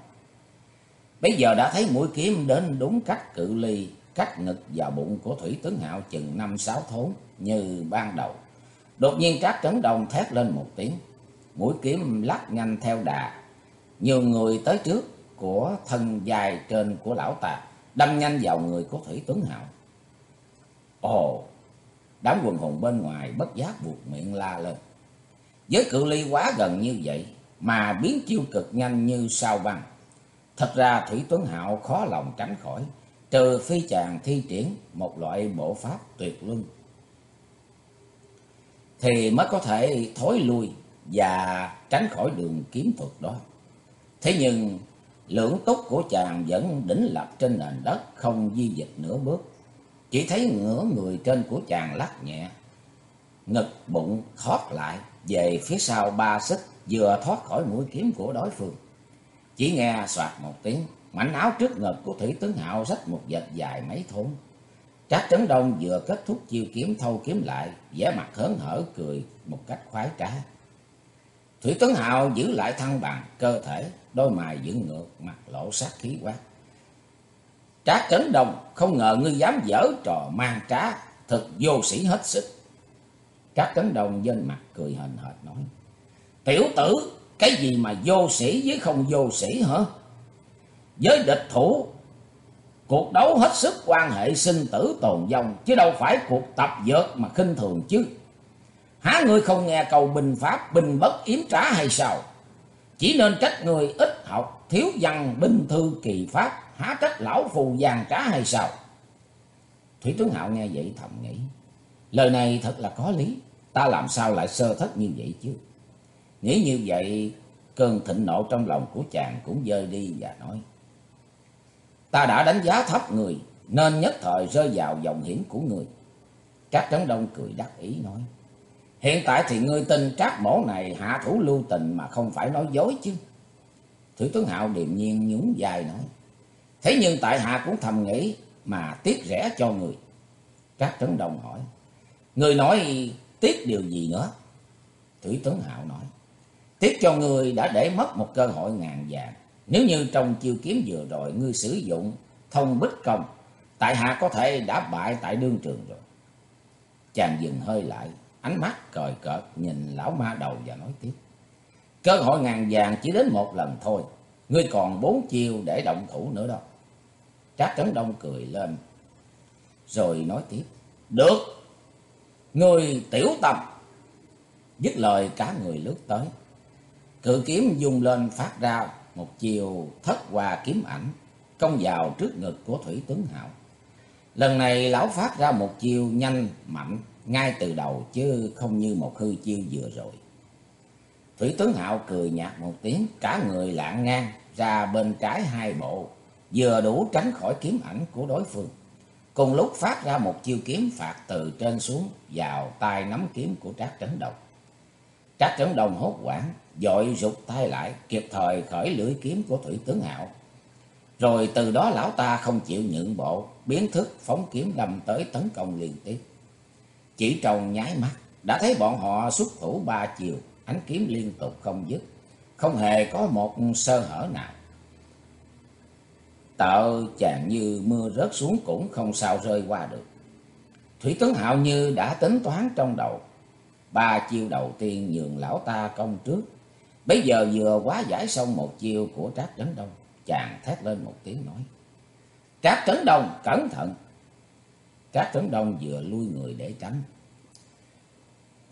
Bây giờ đã thấy mũi kiếm đến đúng cách cự ly, cách ngực vào bụng của Thủy Tướng Hạo chừng năm sáu thốn như ban đầu. Đột nhiên Trác Trấn Đông thét lên một tiếng, mũi kiếm lắc nhanh theo đà, nhiều người tới trước của thân dài trên của lão ta đâm nhanh vào người của Thủy Tuấn Hạo. Ồ, đám quần hùng bên ngoài bất giác buộc miệng la lên. Với cự ly quá gần như vậy mà biến chiêu cực nhanh như sao băng. Thật ra Thủy Tuấn Hạo khó lòng tránh khỏi, trừ phi chàng thi triển một loại bộ pháp tuyệt luân. Thì mới có thể thối lui và tránh khỏi đường kiếm thuật đó. Thế nhưng lưỡng túc của chàng vẫn đỉnh lập trên nền đất không di dịch nửa bước. Chỉ thấy ngửa người trên của chàng lắc nhẹ, ngực bụng thoát lại về phía sau ba xích vừa thoát khỏi mũi kiếm của đối phương. Chỉ nghe soạt một tiếng, mảnh áo trước ngực của Thủy Tướng Hạo rách một vệt dài mấy thốn. Trác Trấn Đông vừa kết thúc chiêu kiếm thâu kiếm lại, vẻ mặt hớn hở cười một cách khoái trá. Thủy Tướng Hạo giữ lại thăng bằng cơ thể, đôi mày dựng ngược, mặt lộ sát khí quát. trá cấn đồng không ngờ ngươi dám dở trò mang trá, thật vô sĩ hết sức. trá cấn đồng trên mặt cười hền hệt nói. Tiểu tử, cái gì mà vô sĩ với không vô sĩ hả? Với địch thủ, cuộc đấu hết sức quan hệ sinh tử tồn vong, chứ đâu phải cuộc tập dượt mà khinh thường chứ. Há ngươi không nghe cầu bình pháp, bình bất yếm trá hay sao? Chỉ nên trách người ít học, thiếu văn binh thư kỳ pháp, há trách lão phù vàng trá hay sao? Thủy Tướng Hạo nghe vậy thầm nghĩ, lời này thật là có lý, ta làm sao lại sơ thất như vậy chứ? Nghĩ như vậy, cơn thịnh nộ trong lòng của chàng cũng rơi đi và nói. Ta đã đánh giá thấp người, nên nhất thời rơi vào dòng hiểm của người. các Trấn Đông cười đắc ý nói. Hiện tại thì ngươi tin trác mổ này hạ thủ lưu tình mà không phải nói dối chứ. Thủy tướng Hạo điềm nhiên nhún dài nói. Thế nhưng tại hạ cũng thầm nghĩ mà tiếc rẻ cho người. Trác Trấn đồng hỏi. Người nói tiếc điều gì nữa? Thủy tướng Hạo nói. Tiếc cho ngươi đã để mất một cơ hội ngàn vàng. Nếu như trong chiêu kiếm vừa rồi ngươi sử dụng thông bích công, tại hạ có thể đã bại tại đương trường rồi. Chàng dừng hơi lại, ánh mắt còi cợt nhìn lão ma đầu và nói tiếp. Cơ hội ngàn vàng chỉ đến một lần thôi, ngươi còn bốn chiêu để động thủ nữa đâu. Trác Trấn Đông cười lên, rồi nói tiếp. Được, ngươi tiểu tâm. Dứt lời cả người lướt tới. Cự kiếm dùng lên phát ra một chiều thất hòa kiếm ảnh, công vào trước ngực của Thủy tướng Hạo. Lần này lão phát ra một chiều nhanh, mạnh, ngay từ đầu chứ không như một hư chiêu vừa rồi. Thủy tướng Hạo cười nhạt một tiếng, cả người lạng ngang ra bên trái hai bộ, vừa đủ tránh khỏi kiếm ảnh của đối phương. Cùng lúc phát ra một chiêu kiếm phạt từ trên xuống vào tay nắm kiếm của Trác Trấn Đồng. Trác Trấn Đồng hốt quảng, dội rụt tay lại, kịp thời khởi lưỡi kiếm của Thủy Tướng Hạo. Rồi từ đó lão ta không chịu nhượng bộ, biến thức phóng kiếm đâm tới tấn công liên tiếp. Chỉ trong nháy mắt, đã thấy bọn họ xuất thủ ba chiều, ánh kiếm liên tục không dứt, không hề có một sơ hở nào. Tạo chàng như mưa rớt xuống cũng không sao rơi qua được. Thủy Tấn Hạo như đã tính toán trong đầu. Ba chiêu đầu tiên nhường lão ta công trước. Bây giờ vừa quá giải xong một chiêu của Trác Trấn Đông. Chàng thét lên một tiếng nói. Trác Trấn Đông, cẩn thận! Trác Trấn Đông vừa lui người để tránh.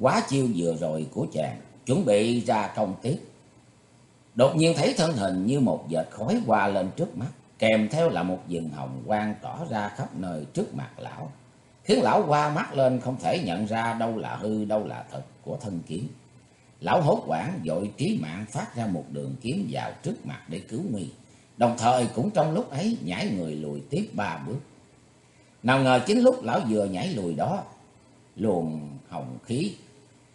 Quá chiêu vừa rồi của chàng, chuẩn bị ra công tiếp. Đột nhiên thấy thân hình như một vệt khói qua lên trước mắt, kèm theo là một vườn hồng quang tỏ ra khắp nơi trước mặt lão, khiến lão qua mắt lên không thể nhận ra đâu là hư, đâu là thật của thân kiếm. Lão hốt quảng dội trí mạng phát ra một đường kiếm vào trước mặt để cứu nguy, đồng thời cũng trong lúc ấy nhảy người lùi tiếp ba bước. Nào ngờ chính lúc lão vừa nhảy lùi đó, luồng hồng khí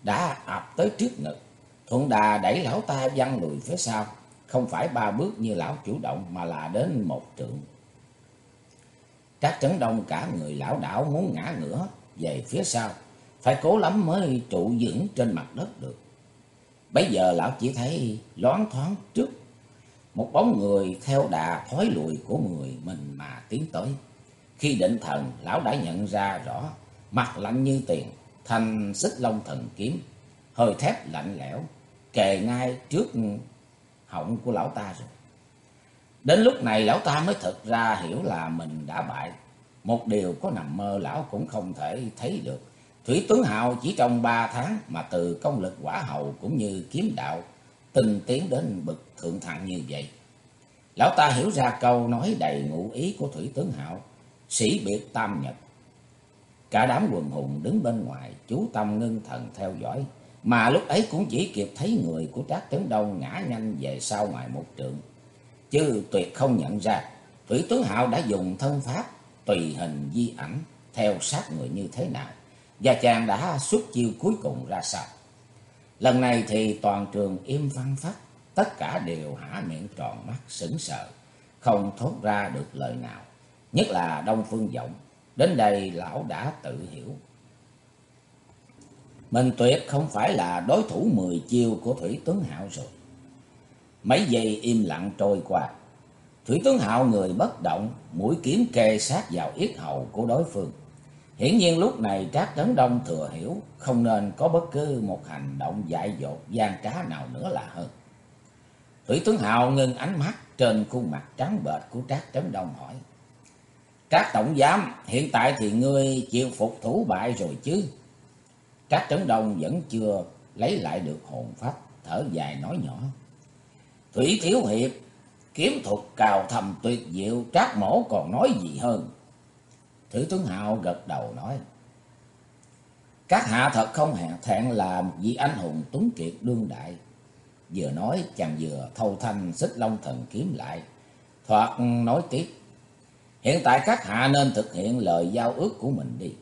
đã ập tới trước ngực. Thuận đà đẩy lão ta văng lùi phía sau, không phải ba bước như lão chủ động mà là đến một trượng. Trác Trấn Đông cả người lão đảo muốn ngã ngửa về phía sau, phải cố lắm mới trụ vững trên mặt đất được. Bây giờ lão chỉ thấy loáng thoáng trước một bóng người theo đà thói lùi của người mình mà tiến tới. Khi định thần, lão đã nhận ra rõ, mặt lạnh như tiền, thành xích long thần kiếm, hơi thép lạnh lẽo, kề ngay trước họng của lão ta rồi. Đến lúc này lão ta mới thật ra hiểu là mình đã bại. Một điều có nằm mơ lão cũng không thể thấy được. Thủy tướng hào chỉ trong ba tháng mà từ công lực quả hậu cũng như kiếm đạo, tinh tiến đến bậc thượng thặng như vậy. Lão ta hiểu ra câu nói đầy ngụ ý của Thủy tướng Hạo, sĩ biệt tam nhật. Cả đám quần hùng đứng bên ngoài, chú tâm ngưng thần theo dõi. Mà lúc ấy cũng chỉ kịp thấy người của Trác Trấn Đông ngã nhanh về sau ngoài một trượng. Chứ tuyệt không nhận ra, Thủy tướng Hạo đã dùng thân pháp, tùy hình di ảnh, theo sát người như thế nào. Và chàng đã xuất chiêu cuối cùng ra sao. Lần này thì toàn trường im phăng phát, tất cả đều hả miệng tròn mắt sững sờ, không thốt ra được lời nào. Nhất là Đông Phương Vọng, đến đây lão đã tự hiểu. Mình tuyệt không phải là đối thủ mười chiêu của Thủy Tướng Hạo rồi. Mấy giây im lặng trôi qua. Thủy Tướng Hạo người bất động, mũi kiếm kề sát vào yết hầu của đối phương. Hiển nhiên lúc này Trác Trấn Đông thừa hiểu không nên có bất cứ một hành động dại dột gian trá nào nữa là hơn. Thủy Tướng Hạo ngưng ánh mắt trên khuôn mặt trắng bệch của Trác Trấn Đông hỏi. Trác Tổng Giám, hiện tại thì ngươi chịu phục thủ bại rồi chứ? Trác Trấn Đông vẫn chưa lấy lại được hồn phách, thở dài nói nhỏ. Thủy Thiếu Hiệp, kiếm thuật cào thầm tuyệt diệu, Trác Mổ còn nói gì hơn? Thủy Tướng Hạo gật đầu nói. Các hạ thật không hẹn thẹn là một vị anh hùng tuấn kiệt đương đại. Vừa nói chàng vừa thâu thanh xích long thần kiếm lại. Thoạt nói tiếp. Hiện tại các hạ nên thực hiện lời giao ước của mình đi.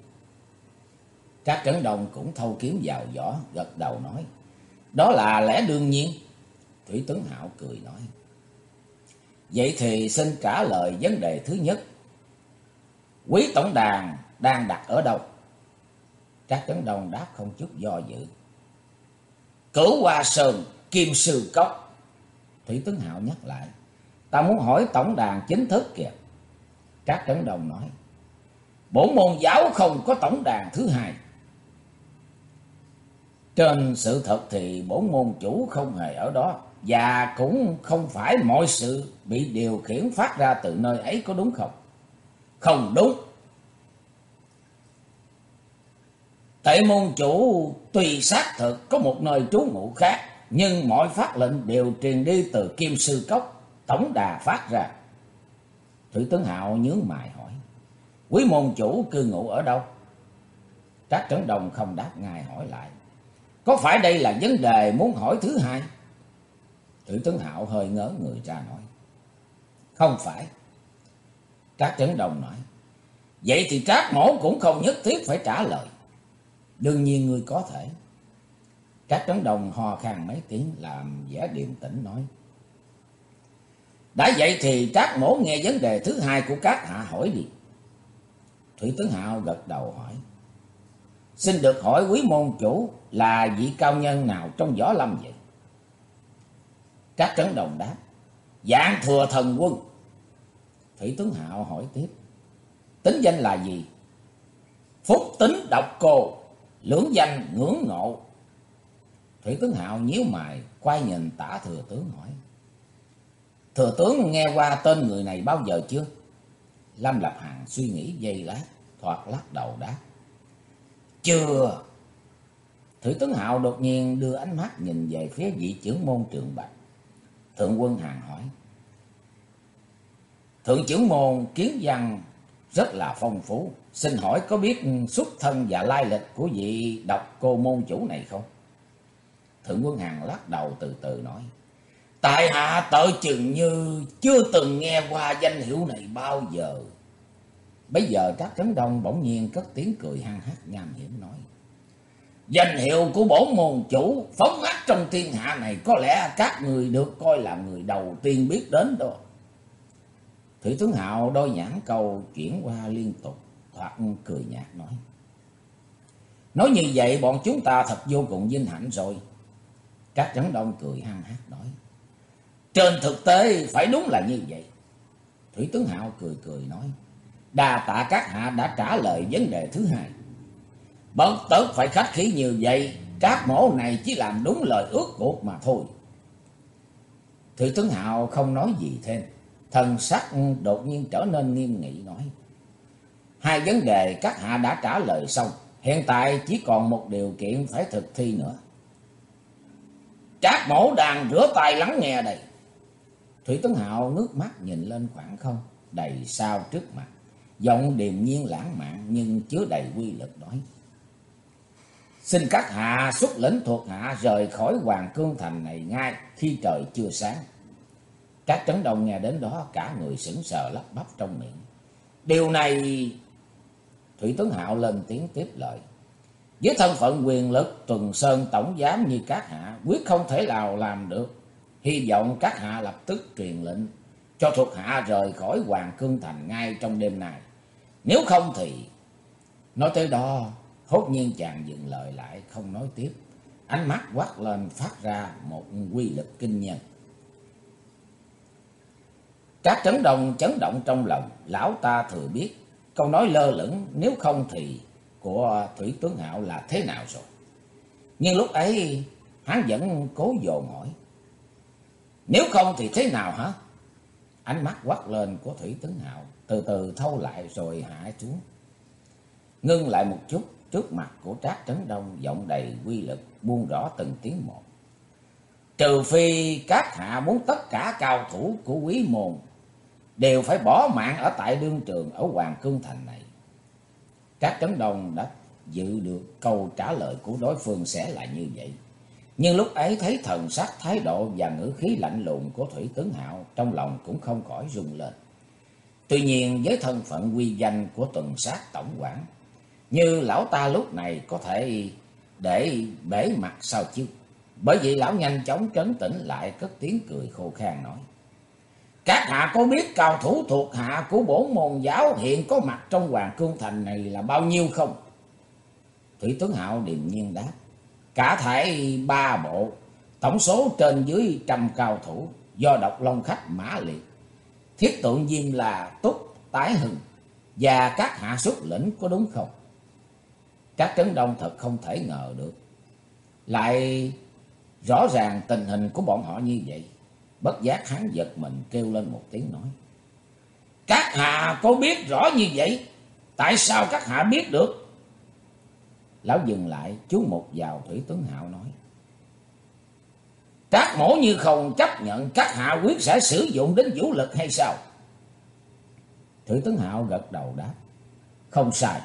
Trác Trấn Đông cũng thâu kiếm vào vỏ, gật đầu nói. Đó là lẽ đương nhiên. Thủy Tấn Hạo cười nói. Vậy thì xin trả lời vấn đề thứ nhất. Quý tổng đàn đang đặt ở đâu? Trác Trấn Đông đáp không chút do dự. Cửu Hoa Sơn, Kim Sư Cốc. Thủy Tấn Hạo nhắc lại. Ta muốn hỏi tổng đàn chính thức kìa các Trấn đầu nói. Bổn môn giáo không có tổng đàn thứ hai. Trên sự thật thì bổn môn chủ không hề ở đó. Và cũng không phải mọi sự bị điều khiển phát ra từ nơi ấy có đúng không? Không đúng. Tệ môn chủ tùy xác thực có một nơi trú ngụ khác. Nhưng mọi phát lệnh đều truyền đi từ Kim Sư Cốc. Tổng đà phát ra. Thủy tướng Hạo nhướng mày hỏi. Quý môn chủ cư ngụ ở đâu? Trác Trấn Đồng không đáp ngài hỏi lại. Có phải đây là vấn đề muốn hỏi thứ hai? Thủy tướng Hạo hơi ngớ người ra nói. Không phải. Trác Trấn Đồng nói. Vậy thì Trác Mổ cũng không nhất thiết phải trả lời. Đương nhiên ngươi có thể. Trác Trấn Đồng ho khan mấy tiếng làm vẻ điềm tĩnh nói. Đã vậy thì Trác Mổ nghe vấn đề thứ hai của các hạ hỏi đi. Thủy tướng Hạo gật đầu hỏi. Xin được hỏi quý môn chủ là vị cao nhân nào trong võ lâm vậy? Trác Trấn Đồng đáp. Dạng thừa thần quân. Thủy tướng Hạo hỏi tiếp. Tính danh là gì? Phúc tính độc cô. Lưỡng danh ngưỡng ngộ. Thủy tướng Hạo nhíu mày. Quay nhìn tả thừa tướng hỏi. Thừa tướng nghe qua tên người này bao giờ chưa? Lâm Lập Hằng suy nghĩ giây lát. Thoạt lắc đầu đáp. Chưa. Thủy tướng Hạo đột nhiên đưa ánh mắt nhìn về phía vị trưởng môn trường bạch. Thượng quân hàng hỏi. Thượng trưởng môn kiến văn rất là phong phú. Xin hỏi có biết xuất thân và lai lịch của vị độc cô môn chủ này không? Thượng quân hàng lắc đầu từ từ nói. Tại hạ tự chừng như chưa từng nghe qua danh hiệu này bao giờ. Bây giờ các Trấn Đông bỗng nhiên cất tiếng cười hăng hát nham hiểm nói. Danh hiệu của bổn môn chủ phóng mắt trong thiên hạ này có lẽ các người được coi là người đầu tiên biết đến đó. Thủy tướng Hạo đôi nhãn cầu chuyển qua liên tục, thoạt cười nhạt nói. Nói như vậy bọn chúng ta thật vô cùng vinh hạnh rồi. các Trấn Đông cười hăng hát nói. Trên thực tế phải đúng là như vậy. Thủy tướng Hạo cười cười nói. Đà tạ các hạ đã trả lời vấn đề thứ hai. Bất tất phải khách khí như vậy, trác mổ này chỉ làm đúng lời ước cuộc mà thôi. Thủy tướng Hạo không nói gì thêm, Thần sắc đột nhiên trở nên nghiêm nghị nói. Hai vấn đề các hạ đã trả lời xong. Hiện tại chỉ còn một điều kiện phải thực thi nữa. Trác mổ đàn rửa tay lắng nghe đây. Thủy Tuấn Hạo nước mắt nhìn lên khoảng không, đầy sao trước mặt. Giọng điềm nhiên lãng mạn nhưng chứa đầy quy lực nói. Xin các hạ xuất lĩnh thuộc hạ rời khỏi Hoàng Cương Thành này ngay khi trời chưa sáng. Các trấn đồng nghe đến đó cả người sững sờ lắp bắp trong miệng. Điều này... Thủy Tuấn Hạo lên tiếng tiếp lời. Với thân phận quyền lực tuần sơn tổng giám như các hạ quyết không thể nào làm được. Hy vọng các hạ lập tức truyền lệnh cho thuộc hạ rời khỏi Hoàng Cương Thành ngay trong đêm nay. Nếu không thì... Nói tới đó, hốt nhiên chàng dừng lời lại không nói tiếp. Ánh mắt quát lên phát ra một quy lực kinh nhân. Các chấn động chấn động trong lòng, lão ta thừa biết câu nói lơ lửng nếu không thì của Thủy tướng Hạo là thế nào rồi. Nhưng lúc ấy hắn vẫn cố dồn hỏi. Nếu không thì thế nào hả? Ánh mắt quát lên của Thủy tấn Hạo từ từ thâu lại rồi hạ xuống. Ngưng lại một chút, trước mặt của Trác Trấn Đông giọng đầy quy lực, buông rõ từng tiếng một. Trừ phi các hạ muốn tất cả cao thủ của quý môn đều phải bỏ mạng ở tại đương trường ở Hoàng Cương Thành này. trác trấn đông đã dự được câu trả lời của đối phương sẽ là như vậy. Nhưng lúc ấy thấy thần sắc thái độ và ngữ khí lạnh lùng của Thủy Tướng Hạo trong lòng cũng không khỏi rung lên. Tuy nhiên với thân phận quy danh của tuần sát tổng quản, như lão ta lúc này có thể để bể mặt sao chứ. Bởi vì lão nhanh chóng trấn tĩnh lại cất tiếng cười khô khan nói. Các hạ có biết cao thủ thuộc hạ của bổn môn giáo hiện có mặt trong Hoàng Cương Thành này là bao nhiêu không? Thủy tướng Hạo điềm nhiên đáp. Cả thải ba bộ, tổng số trên dưới trăm cao thủ do độc long khách mã liệt. Thiết tượng viên là túc, tái hừng và các hạ xuất lĩnh có đúng không? Các trấn đông thật không thể ngờ được. Lại rõ ràng tình hình của bọn họ như vậy. Bất giác hắn giật mình kêu lên một tiếng nói. Các hạ có biết rõ như vậy? Tại sao các hạ biết được? Lão dừng lại, chú một vào Thủy Tuấn Hạo nói. Trác mổ như không chấp nhận các hạ quyết sẽ sử dụng đến vũ lực hay sao? Thủy Tuấn Hạo gật đầu đáp. Không sai.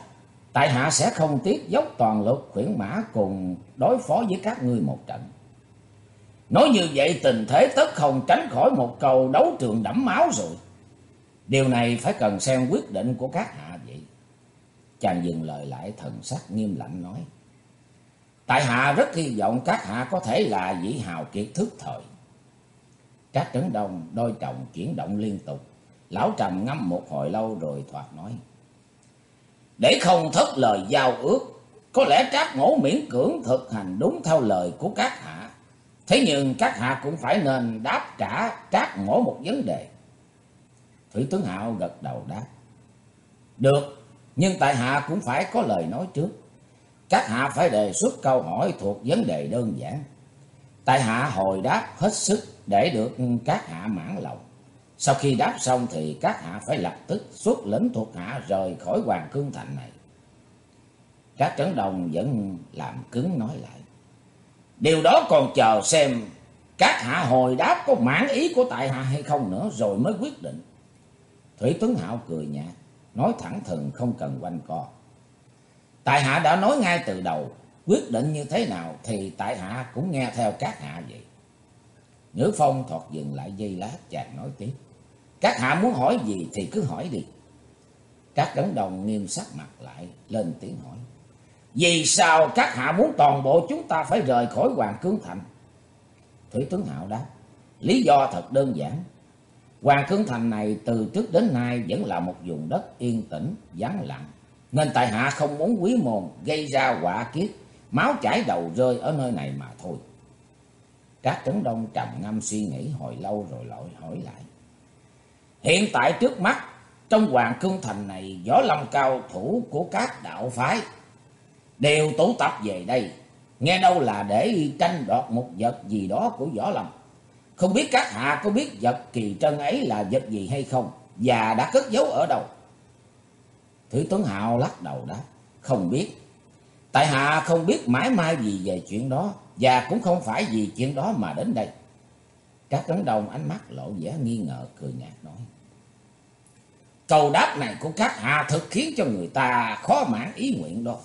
Tại hạ sẽ không tiếc dốc toàn lực khuyển mã cùng đối phó với các ngươi một trận. Nói như vậy, tình thế tất không tránh khỏi một cầu đấu trường đẫm máu rồi. Điều này phải cần xem quyết định của các hạ. Chàng dừng lời lại thần sắc nghiêm lạnh nói. Tại hạ rất hy vọng các hạ có thể là dĩ hào kiệt thức thời. các Trấn Đông đôi chồng chuyển động liên tục. Lão trầm ngâm một hồi lâu rồi thoạt nói. Để không thất lời giao ước, có lẽ các Ngỗ miễn cưỡng thực hành đúng theo lời của các hạ. Thế nhưng các hạ cũng phải nên đáp trả các Ngỗ một vấn đề. Thủy tướng Hạo gật đầu đáp. Được, nhưng tại hạ cũng phải có lời nói trước. Các hạ phải đề xuất câu hỏi thuộc vấn đề đơn giản. Tại hạ hồi đáp hết sức để được các hạ mãn lòng. Sau khi đáp xong thì các hạ phải lập tức xuất lĩnh thuộc hạ rời khỏi Hoàng Cương Thành này. Các trấn đồng vẫn làm cứng nói lại. Điều đó còn chờ xem các hạ hồi đáp có mãn ý của tại hạ hay không nữa rồi mới quyết định. Thủy Tuấn Hạo cười nhạt, nói thẳng thừng không cần quanh co. Tại hạ đã nói ngay từ đầu, quyết định như thế nào thì tại hạ cũng nghe theo các hạ vậy. Ngữ phong thọt dừng lại dây lát chàng nói tiếp. Các hạ muốn hỏi gì thì cứ hỏi đi. Các đấng đồng nghiêm sắc mặt lại, lên tiếng hỏi. Vì sao các hạ muốn toàn bộ chúng ta phải rời khỏi Hoàng Cương Thành? Thủy tướng Hạo đáp. Lý do thật đơn giản. Hoàng Cương Thành này từ trước đến nay vẫn là một vùng đất yên tĩnh, vắng lặng. Nên tại hạ không muốn quý môn gây ra quả kiếp máu chảy đầu rơi ở nơi này mà thôi. Các trấn đông trầm ngâm suy nghĩ hồi lâu rồi lội hỏi lại. Hiện tại trước mắt, trong Hoàng Cương Thành này, võ lâm cao thủ của các đạo phái đều tụ tập về đây. Nghe đâu là để tranh đoạt một vật gì đó của võ lâm. Không biết các hạ có biết vật kỳ trân ấy là vật gì hay không? Và đã cất giấu ở đâu? Thủy Tuấn Hạo lắc đầu đáp. Không biết. Tại hạ không biết mãi mai gì về chuyện đó. Và cũng không phải vì chuyện đó mà đến đây. Các trấn đồng ánh mắt lộ vẻ nghi ngờ, cười nhạt nói. Câu đáp này của các hạ thực khiến cho người ta khó mãn ý nguyện đó.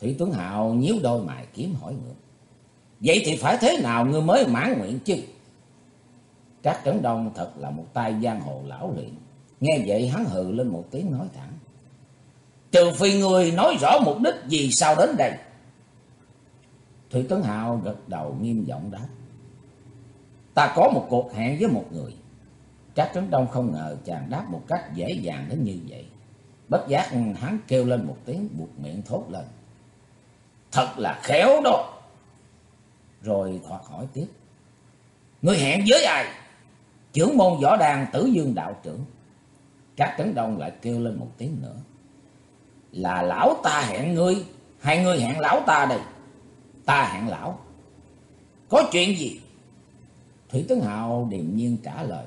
Thủy Tuấn Hạo nhíu đôi mày kiếm hỏi ngược. Vậy thì phải thế nào, ngươi mới mãn nguyện chứ? Trác Trấn Đông thật là một tay giang hồ lão luyện. Nghe vậy hắn hừ lên một tiếng nói thẳng. Trừ phi người nói rõ mục đích gì sao đến đây. Thủy Tuấn Hào gật đầu nghiêm giọng đáp. Ta có một cuộc hẹn với một người. Trác Trấn Đông không ngờ chàng đáp một cách dễ dàng đến như vậy. Bất giác hắn kêu lên một tiếng, buộc miệng thốt lên. Thật là khéo đó. Rồi thoạt hỏi tiếp. người hẹn với ai? Trưởng môn võ đàn tử dương đạo trưởng. các Trấn Đông lại kêu lên một tiếng nữa. Là lão ta hẹn ngươi, hay ngươi hẹn lão ta đây? Ta hẹn lão. Có chuyện gì? Thủy tấn Hào điềm nhiên trả lời.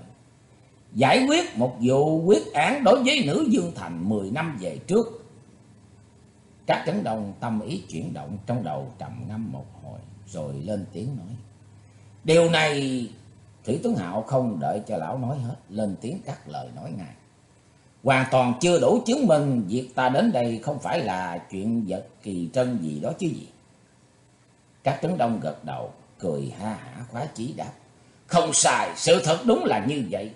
Giải quyết một vụ quyết án đối với nữ Dương Thành 10 năm về trước. Các trấn đông tâm ý chuyển động trong đầu trầm ngâm một hồi rồi lên tiếng nói. Điều này Thủy Tướng Hạo không đợi cho lão nói hết, lên tiếng cắt lời nói ngay. Hoàn toàn chưa đủ chứng minh việc ta đến đây không phải là chuyện vật kỳ trân gì đó chứ gì. Các trấn đông gật đầu, cười ha hả khóa chí đáp. Không sai, sự thật đúng là như vậy.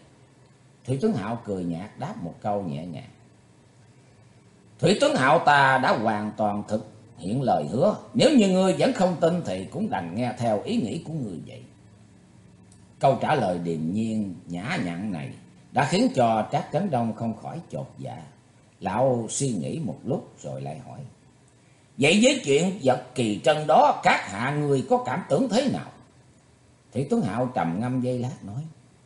Thủy Tuấn Hạo cười nhạt đáp một câu nhẹ nhàng. Thủy Tuấn Hạo ta đã hoàn toàn thực hiện lời hứa. Nếu như ngươi vẫn không tin thì cũng đành nghe theo ý nghĩ của ngươi vậy. Câu trả lời điềm nhiên, nhã nhặn này đã khiến cho Trác Trấn Đông không khỏi chột dạ. Lão suy nghĩ một lúc rồi lại hỏi. Vậy với chuyện vật kỳ trân đó các hạ người có cảm tưởng thế nào? thì Tuấn Hạo trầm ngâm dây lát nói.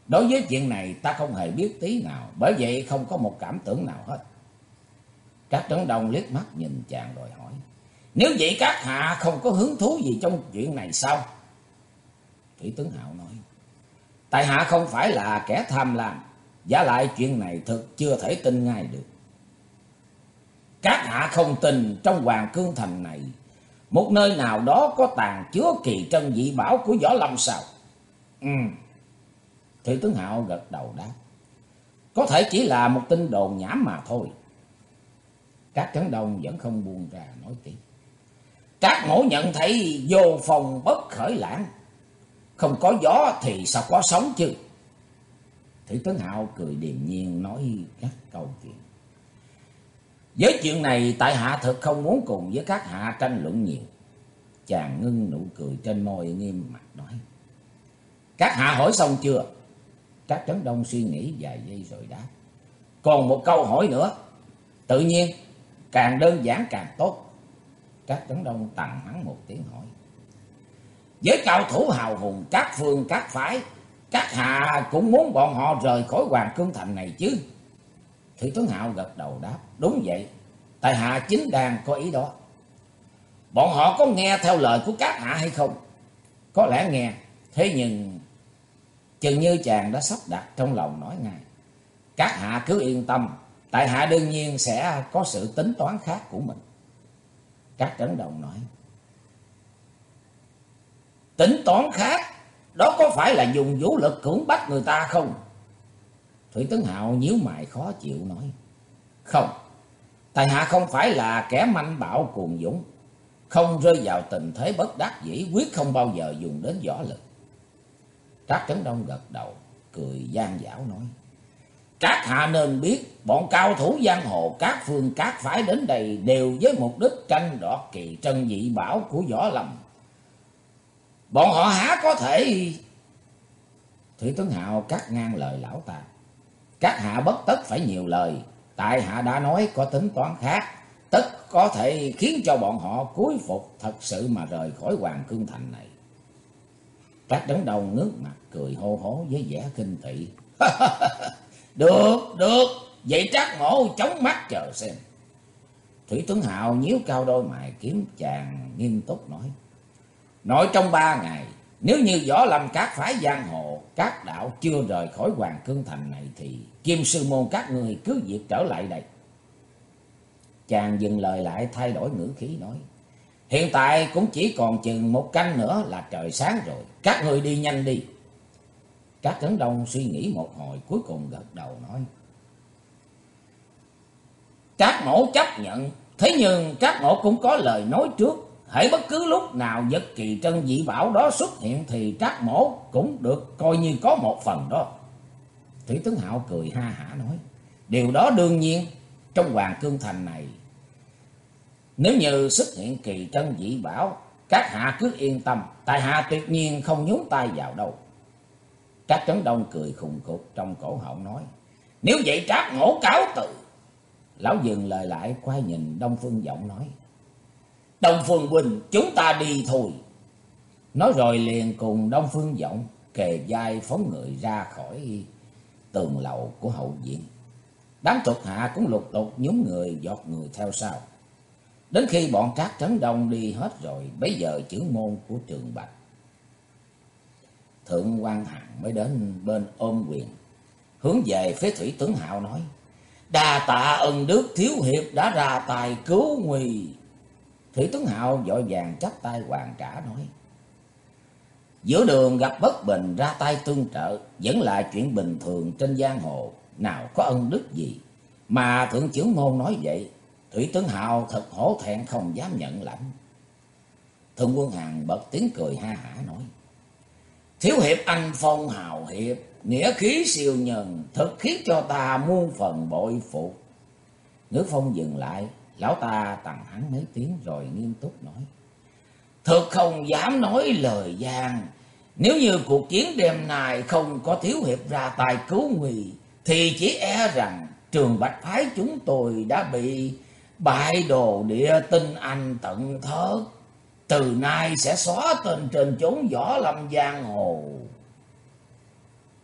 Đối với chuyện này ta không hề biết tí nào, bởi vậy không có một cảm tưởng nào hết. Trác Trấn Đông liếc mắt nhìn chàng rồi hỏi. Nếu vậy các hạ không có hứng thú gì trong chuyện này sao? Thủy Tướng Hạo nói. Tại hạ không phải là kẻ tham lam, giả lại chuyện này thực chưa thể tin ngay được. Các hạ không tin trong Hoàng Cương Thành này, một nơi nào đó có tàn chứa kỳ trân dị bảo của Võ Lâm sao? Ừ. Thủy tướng Hạo gật đầu đáp. Có thể chỉ là một tin đồn nhảm mà thôi. Các trấn đông vẫn không buông ra nói tiếp. Các mẫu nhận thấy vô phòng bất khởi lãng. Không có gió thì sao có sóng chứ? Thủy Tấn Hạo cười điềm nhiên nói các câu chuyện. Với chuyện này tại hạ thực không muốn cùng với các hạ tranh luận nhiều. Chàng ngưng nụ cười trên môi nghiêm mặt nói. Các hạ hỏi xong chưa? Trác Trấn Đông suy nghĩ vài giây rồi đáp. Còn một câu hỏi nữa. Tự nhiên, càng đơn giản càng tốt các Trấn Đông tặng hắn một tiếng hỏi. Với cao thủ hào hùng các phương các phái, các hạ cũng muốn bọn họ rời khỏi Hoàng Cương Thành này chứ. Thủy Tuấn Hạo gật đầu đáp. Đúng vậy, tại hạ chính đang có ý đó. Bọn họ có nghe theo lời của các hạ hay không? Có lẽ nghe, thế nhưng Chừng như chàng đã sắp đặt trong lòng nói ngay. Các hạ cứ yên tâm, tại hạ đương nhiên sẽ có sự tính toán khác của mình. Các trấn đồng nói. Tính toán khác? Đó có phải là dùng vũ lực cưỡng bắt người ta không? Thủy Tấn Hạo nhíu mày khó chịu nói. Không, tài hạ không phải là kẻ manh bạo cuồng dũng. Không rơi vào tình thế bất đắc dĩ quyết không bao giờ dùng đến võ lực. Trác Trấn Đông gật đầu, cười gian dảo nói. Các hạ nên biết, bọn cao thủ giang hồ các phương các phái đến đây đều với mục đích tranh đoạt kỳ trân dị bảo của võ lâm. Bọn họ há có thể... Thủy Tuấn Hạo cắt ngang lời lão ta. Các hạ bất tất phải nhiều lời, tại hạ đã nói có tính toán khác, tất có thể khiến cho bọn họ cúi phục thật sự mà rời khỏi Hoàng Cương Thành này. Trác Đấng đầu ngước mặt cười hô hố với vẻ kinh thị. được, được, vậy trác mổ chống mắt chờ xem. Thủy Tuấn Hạo nhíu cao đôi mày kiếm chàng nghiêm túc nói. Nói trong ba ngày, Nếu như võ lâm các phái giang hồ, các đạo chưa rời khỏi Hoàng Cương Thành này thì Kim Sư Môn các người cứ việc trở lại đây. Chàng dừng lời lại thay đổi ngữ khí nói. Hiện tại cũng chỉ còn chừng một canh nữa là trời sáng rồi. Các người đi nhanh đi. Các trấn đông suy nghĩ một hồi cuối cùng gật đầu nói. Trác mổ chấp nhận. Thế nhưng Trác mổ cũng có lời nói trước. Hãy bất cứ lúc nào vật kỳ trân dị bảo đó xuất hiện thì Trác mổ cũng được coi như có một phần đó. Thủy tướng Hạo cười ha hả nói. Điều đó đương nhiên trong Hoàng Cương Thành này. Nếu như xuất hiện kỳ trân dị bảo, các hạ cứ yên tâm, tại hạ tuyệt nhiên không nhúng tay vào đâu. Trác Trấn Đông cười khùng khục trong cổ họng nói. Nếu vậy Trác ngổ cáo từ. Lão dừng lời lại quay nhìn Đông Phương Giọng nói. Đông Phương Quỳnh chúng ta đi thôi. Nói rồi liền cùng Đông Phương Giọng kề vai phóng người ra khỏi tường lầu của hậu viện. Đám thuộc hạ cũng lục tục nhúng người giọt người theo sau. Đến khi bọn trác trấn đông đi hết rồi, bây giờ chữ môn của trường Bạch. Thượng quan Hằng mới đến bên ôm quyền, hướng về phía thủy tướng Hạo nói, Đà tạ ân đức thiếu hiệp đã ra tài cứu nguy. Thủy tướng Hạo vội vàng chắp tay hoàng trả nói, Giữa đường gặp bất bình ra tay tương trợ, vẫn là chuyện bình thường trên giang hồ, nào có ân đức gì. Mà thượng trưởng môn nói vậy, Thủy tướng Hạo thật hổ thẹn không dám nhận lãnh. Thượng quân Hằng bật tiếng cười ha hả nói. Thiếu hiệp anh phong hào hiệp, nghĩa khí siêu nhân, thật khiến cho ta muôn phần bội phục. Ngữ phong dừng lại, lão ta tặng hắn mấy tiếng rồi nghiêm túc nói. Thật không dám nói lời gian, nếu như cuộc chiến đêm nay không có thiếu hiệp ra tài cứu nguy, thì chỉ e rằng trường bạch phái chúng tôi đã bị bại đồ địa tinh anh tận thớt. Từ nay sẽ xóa tên trên chốn võ lâm giang hồ.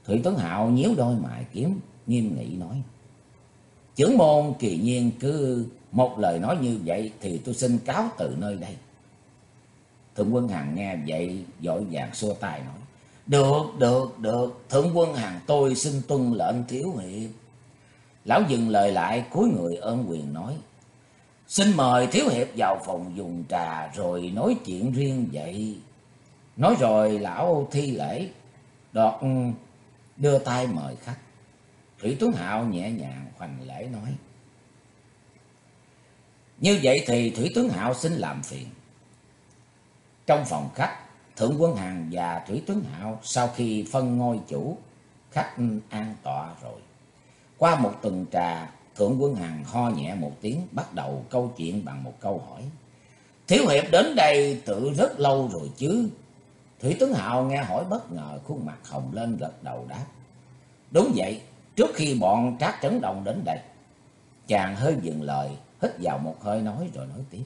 Thủy Tuấn Hạo nhíu đôi mày kiếm, nghiêm nghị nói. Chưởng môn kỳ nhiên cứ một lời nói như vậy thì tôi xin cáo từ nơi đây. Thượng quân Hằng nghe vậy dội vàng xua tay nói. Được, được, được, thượng quân Hằng tôi xin tuân lệnh thiếu hiệp. Lão dừng lời lại cúi người ơn quyền nói. Xin mời Thiếu Hiệp vào phòng dùng trà rồi nói chuyện riêng vậy. Nói rồi lão thi lễ, đọt ừ, đưa tay mời khách. Thủy Tuấn Hạo nhẹ nhàng khoanh lễ nói. Như vậy thì Thủy Tuấn Hạo xin làm phiền. Trong phòng khách, Thượng Quân Hằng và Thủy Tuấn Hạo sau khi phân ngôi chủ, khách an tọa rồi. Qua một tuần trà, Thượng Quân Hằng ho nhẹ một tiếng, bắt đầu câu chuyện bằng một câu hỏi. Thiếu Hiệp đến đây tự rất lâu rồi chứ? Thủy Tuấn hào nghe hỏi bất ngờ, khuôn mặt hồng lên gật đầu đáp. Đúng vậy, trước khi bọn trác trấn động đến đây, chàng hơi dừng lời, hít vào một hơi nói rồi nói tiếp.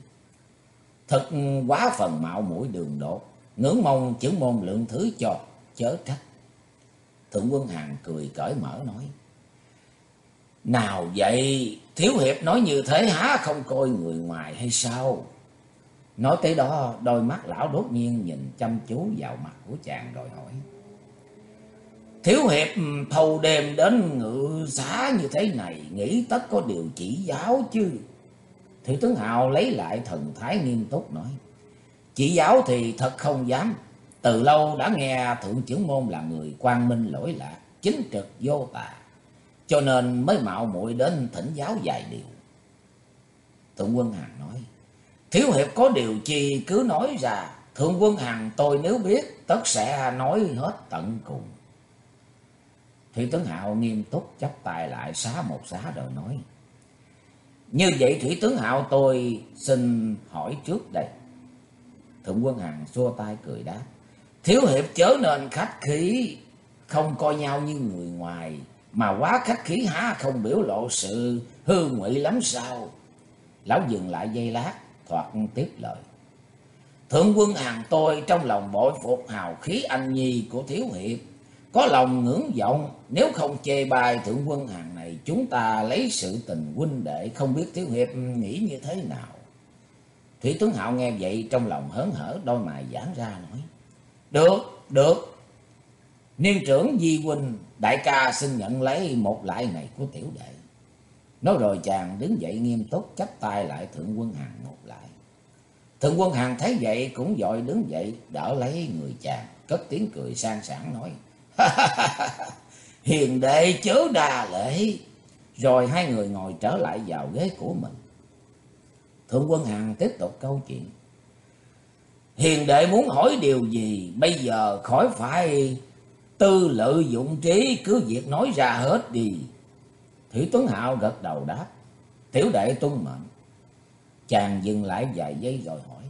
Thật quá phần mạo mũi đường đột, ngưỡng mong chữ môn lượng thứ cho, chớ trách. Thượng Quân Hằng cười cởi mở nói. Nào vậy, Thiếu Hiệp nói như thế há không coi người ngoài hay sao? Nói tới đó, đôi mắt lão đột nhiên nhìn chăm chú vào mặt của chàng rồi hỏi. Thiếu Hiệp thâu đêm đến ngự xá như thế này, nghĩ tất có điều chỉ giáo chứ. Thiếu tướng Hào lấy lại thần thái nghiêm túc nói. Chỉ giáo thì thật không dám. Từ lâu đã nghe Thượng trưởng Môn là người quang minh lỗi lạc, chính trực vô tà cho nên mới mạo muội đến thỉnh giáo vài điều. Thượng quân Hằng nói, Thiếu hiệp có điều chi cứ nói ra, Thượng quân Hằng tôi nếu biết, tất sẽ nói hết tận cùng. Thủy tướng Hạo nghiêm túc chắp tay lại xá một xá rồi nói, Như vậy Thủy tướng Hạo tôi xin hỏi trước đây. Thượng quân Hằng xua tay cười đáp, Thiếu hiệp chớ nên khách khí, không coi nhau như người ngoài, mà quá khách khí há không biểu lộ sự hư ngụy lắm sao? Lão dừng lại giây lát, thoạt tiếp lời. Thượng quân hàng tôi trong lòng bội phục hào khí anh nhi của Thiếu Hiệp. Có lòng ngưỡng vọng, nếu không chê bài thượng quân hàng này, chúng ta lấy sự tình huynh đệ, không biết Thiếu Hiệp nghĩ như thế nào. Thủy tướng Hạo nghe vậy trong lòng hớn hở, đôi mày giãn ra nói. Được, được. Niên trưởng Di Huynh, đại ca xin nhận lấy một lại này của tiểu đệ. Nói rồi chàng đứng dậy nghiêm túc chắp tay lại Thượng Quân Hằng một lại. Thượng Quân Hằng thấy vậy cũng dội đứng dậy đỡ lấy người chàng, cất tiếng cười sang sảng nói. Hiền đệ chớ đà lễ. Rồi hai người ngồi trở lại vào ghế của mình. Thượng Quân Hằng tiếp tục câu chuyện. Hiền đệ muốn hỏi điều gì, bây giờ khỏi phải tư lự dụng trí, cứ việc nói ra hết đi. Thủy Tuấn Hạo gật đầu đáp, tiểu đệ tuân mệnh. Chàng dừng lại vài giây rồi hỏi.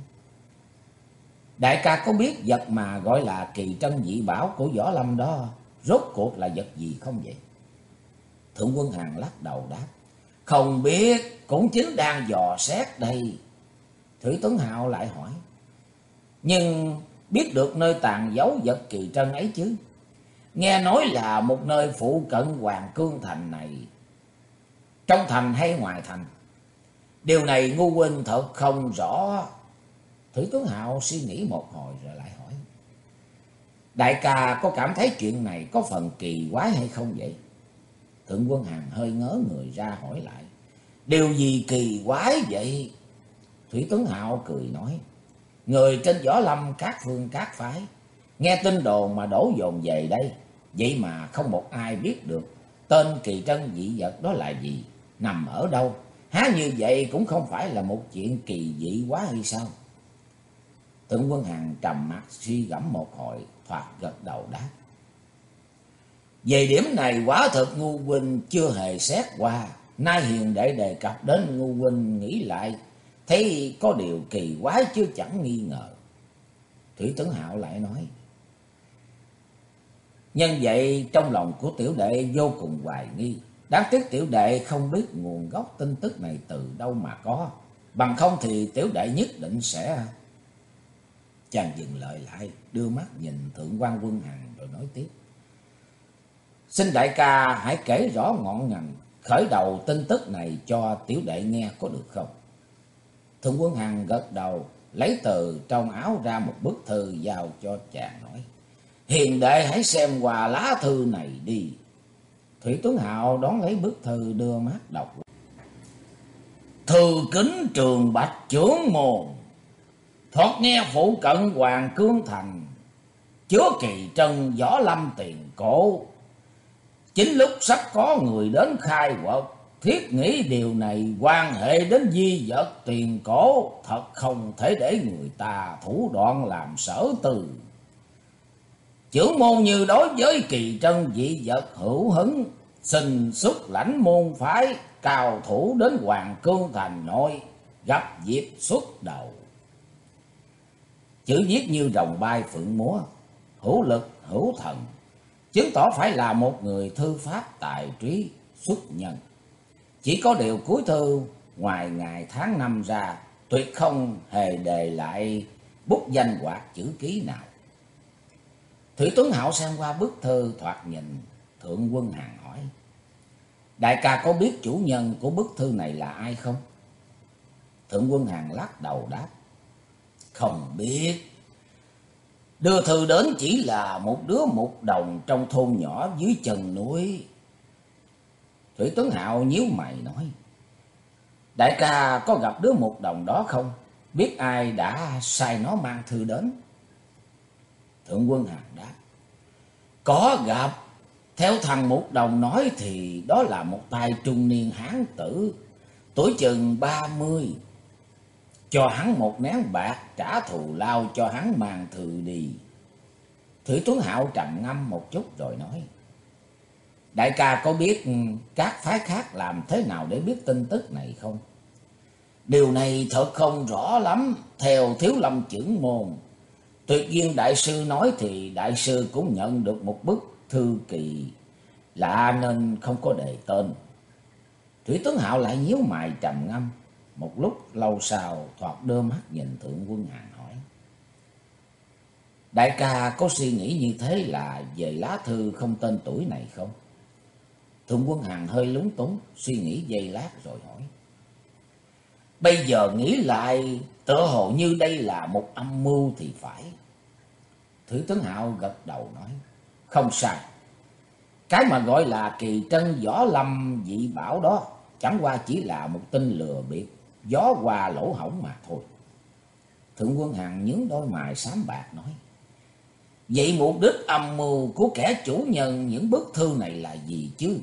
Đại ca có biết vật mà gọi là kỳ trân dị bảo của Võ Lâm đó, rốt cuộc là vật gì không vậy? Thượng quân Hằng lắc đầu đáp, không biết, cũng chính đang dò xét đây. Thủy Tuấn Hạo lại hỏi, nhưng biết được nơi tàn giấu vật kỳ trân ấy chứ? Nghe nói là một nơi phụ cận Hoàng Cương Thành này. Trong thành hay ngoài thành? Điều này ngu huynh thật không rõ. Thủy Tuấn Hạo suy nghĩ một hồi rồi lại hỏi. Đại ca có cảm thấy chuyện này có phần kỳ quái hay không vậy? Thượng quân Hằng hơi ngớ người ra hỏi lại. Điều gì kỳ quái vậy? Thủy Tuấn Hạo cười nói. Người trên võ lâm các phương các phái. Nghe tin đồn mà đổ dồn về đây. Vậy mà không một ai biết được tên kỳ trân dị vật đó là gì, nằm ở đâu. Há như vậy cũng không phải là một chuyện kỳ dị quá hay sao? Thượng quân Hằng trầm mặt suy gẫm một hồi, thoạt gật đầu đáp. Về điểm này quả thật ngu huynh chưa hề xét qua. Nay hiền đệ đề cập đến ngu huynh nghĩ lại, thấy có điều kỳ quái chứ chẳng nghi ngờ. Thủy Tấn Hạo lại nói. Nhân vậy trong lòng của tiểu đệ vô cùng hoài nghi. Đáng tiếc tiểu đệ không biết nguồn gốc tin tức này từ đâu mà có. Bằng không thì tiểu đệ nhất định sẽ... Chàng dừng lời lại, đưa mắt nhìn Thượng quan Quân Hằng rồi nói tiếp. Xin đại ca hãy kể rõ ngọn ngành, khởi đầu tin tức này cho tiểu đệ nghe có được không? Thượng quân Hằng gật đầu, lấy từ trong áo ra một bức thư giao cho chàng nói. Hiền đệ hãy xem qua lá thư này đi. Thủy Tuấn Hạo đón lấy bức thư đưa mắt đọc. Thư kính trường bạch trưởng môn. Thoát nghe phụ cận Hoàng Cương Thành. Chứa kỳ trân võ lâm tiền cổ. Chính lúc sắp có người đến khai quật. Thiết nghĩ điều này quan hệ đến di vật tiền cổ. Thật không thể để người ta thủ đoạn làm sở từ chữ môn như đối với kỳ trân dị vật hữu hứng, xin xuất lãnh môn phái, cao thủ đến Hoàng Cương Thành nội, gặp dịp xuất đầu. Chữ viết như rồng bay phượng múa, hữu lực, hữu thần, chứng tỏ phải là một người thư pháp tài trí xuất nhân. Chỉ có điều cuối thư, ngoài ngày tháng năm ra, tuyệt không hề đề lại bút danh hoặc chữ ký nào. Thủy Tuấn Hạo xem qua bức thư thoạt nhìn, Thượng Quân Hàng hỏi. Đại ca có biết chủ nhân của bức thư này là ai không? Thượng Quân Hàng lắc đầu đáp. Không biết. Đưa thư đến chỉ là một đứa một đồng trong thôn nhỏ dưới chân núi. Thủy Tuấn Hạo nhíu mày nói. Đại ca có gặp đứa một đồng đó không? Biết ai đã sai nó mang thư đến? Thượng quân Hằng đáp. Có gặp. Theo thằng Mục Đồng nói thì đó là một tài trung niên hán tử. Tuổi chừng ba mươi. Cho hắn một nén bạc trả thù lao cho hắn mang thừ đi. Thủy Tuấn Hạo trầm ngâm một chút rồi nói. Đại ca có biết các phái khác làm thế nào để biết tin tức này không? Điều này thật không rõ lắm. Theo thiếu lâm trưởng môn, Tuyệt nhiên đại sư nói thì đại sư cũng nhận được một bức thư kỳ lạ nên không có đề tên. Thủy tướng Hạo lại nhíu mày trầm ngâm. Một lúc lâu sau thoạt đưa mắt nhìn Thượng Quân Hàng hỏi. Đại ca có suy nghĩ như thế là về lá thư không tên tuổi này không? Thượng Quân Hàng hơi lúng túng, suy nghĩ giây lát rồi hỏi. Bây giờ nghĩ lại, tựa hồ như đây là một âm mưu thì phải. Thủy Tuấn Hạo gật đầu nói. Không sai. Cái mà gọi là kỳ trân võ lâm dị bảo đó chẳng qua chỉ là một tin lừa bịp, gió qua lỗ hổng mà thôi. Thượng quân Hằng nhướng đôi mày xám bạc nói. Vậy mục đích âm mưu của kẻ chủ nhân những bức thư này là gì chứ?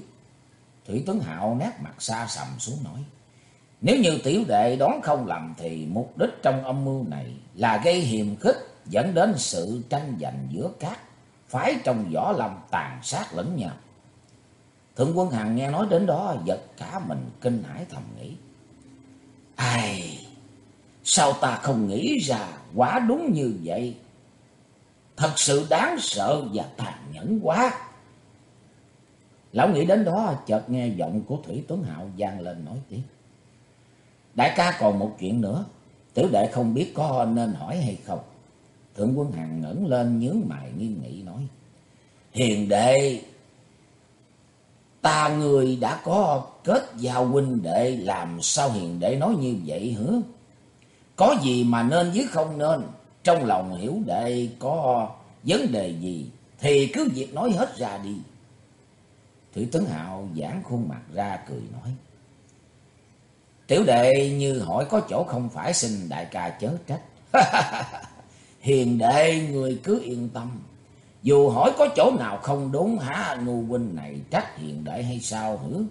Thủy Tuấn Hạo nét mặt xa sầm xuống nói. Nếu như tiểu đệ đoán không lầm thì mục đích trong âm mưu này là gây hiềm khích dẫn đến sự tranh giành giữa các phái trong võ lâm tàn sát lẫn nhau. Thượng quân Hằng nghe nói đến đó giật cả mình kinh hãi thầm nghĩ. Ai, sao ta không nghĩ ra quả đúng như vậy? Thật sự đáng sợ và tàn nhẫn quá. Lão nghĩ đến đó chợt nghe giọng của Thủy Tuấn Hạo vang lên nói tiếp. Đại ca còn một chuyện nữa, tiểu đệ không biết có nên hỏi hay không. Thượng quân Hằng ngẩng lên nhướng mày nghiêm nghị nói. Hiền đệ, ta người đã có kết giao huynh đệ, làm sao hiền đệ nói như vậy hứa Có gì mà nên với không nên, trong lòng hiểu đệ có vấn đề gì, thì cứ việc nói hết ra đi. Thủy Tấn Hạo giãn khuôn mặt ra cười nói. Tiểu đệ như hỏi có chỗ không phải xin đại ca chớ trách. Hiền đệ người cứ yên tâm. Dù hỏi có chỗ nào không đúng hả ngu huynh này trách hiền đệ hay sao hử?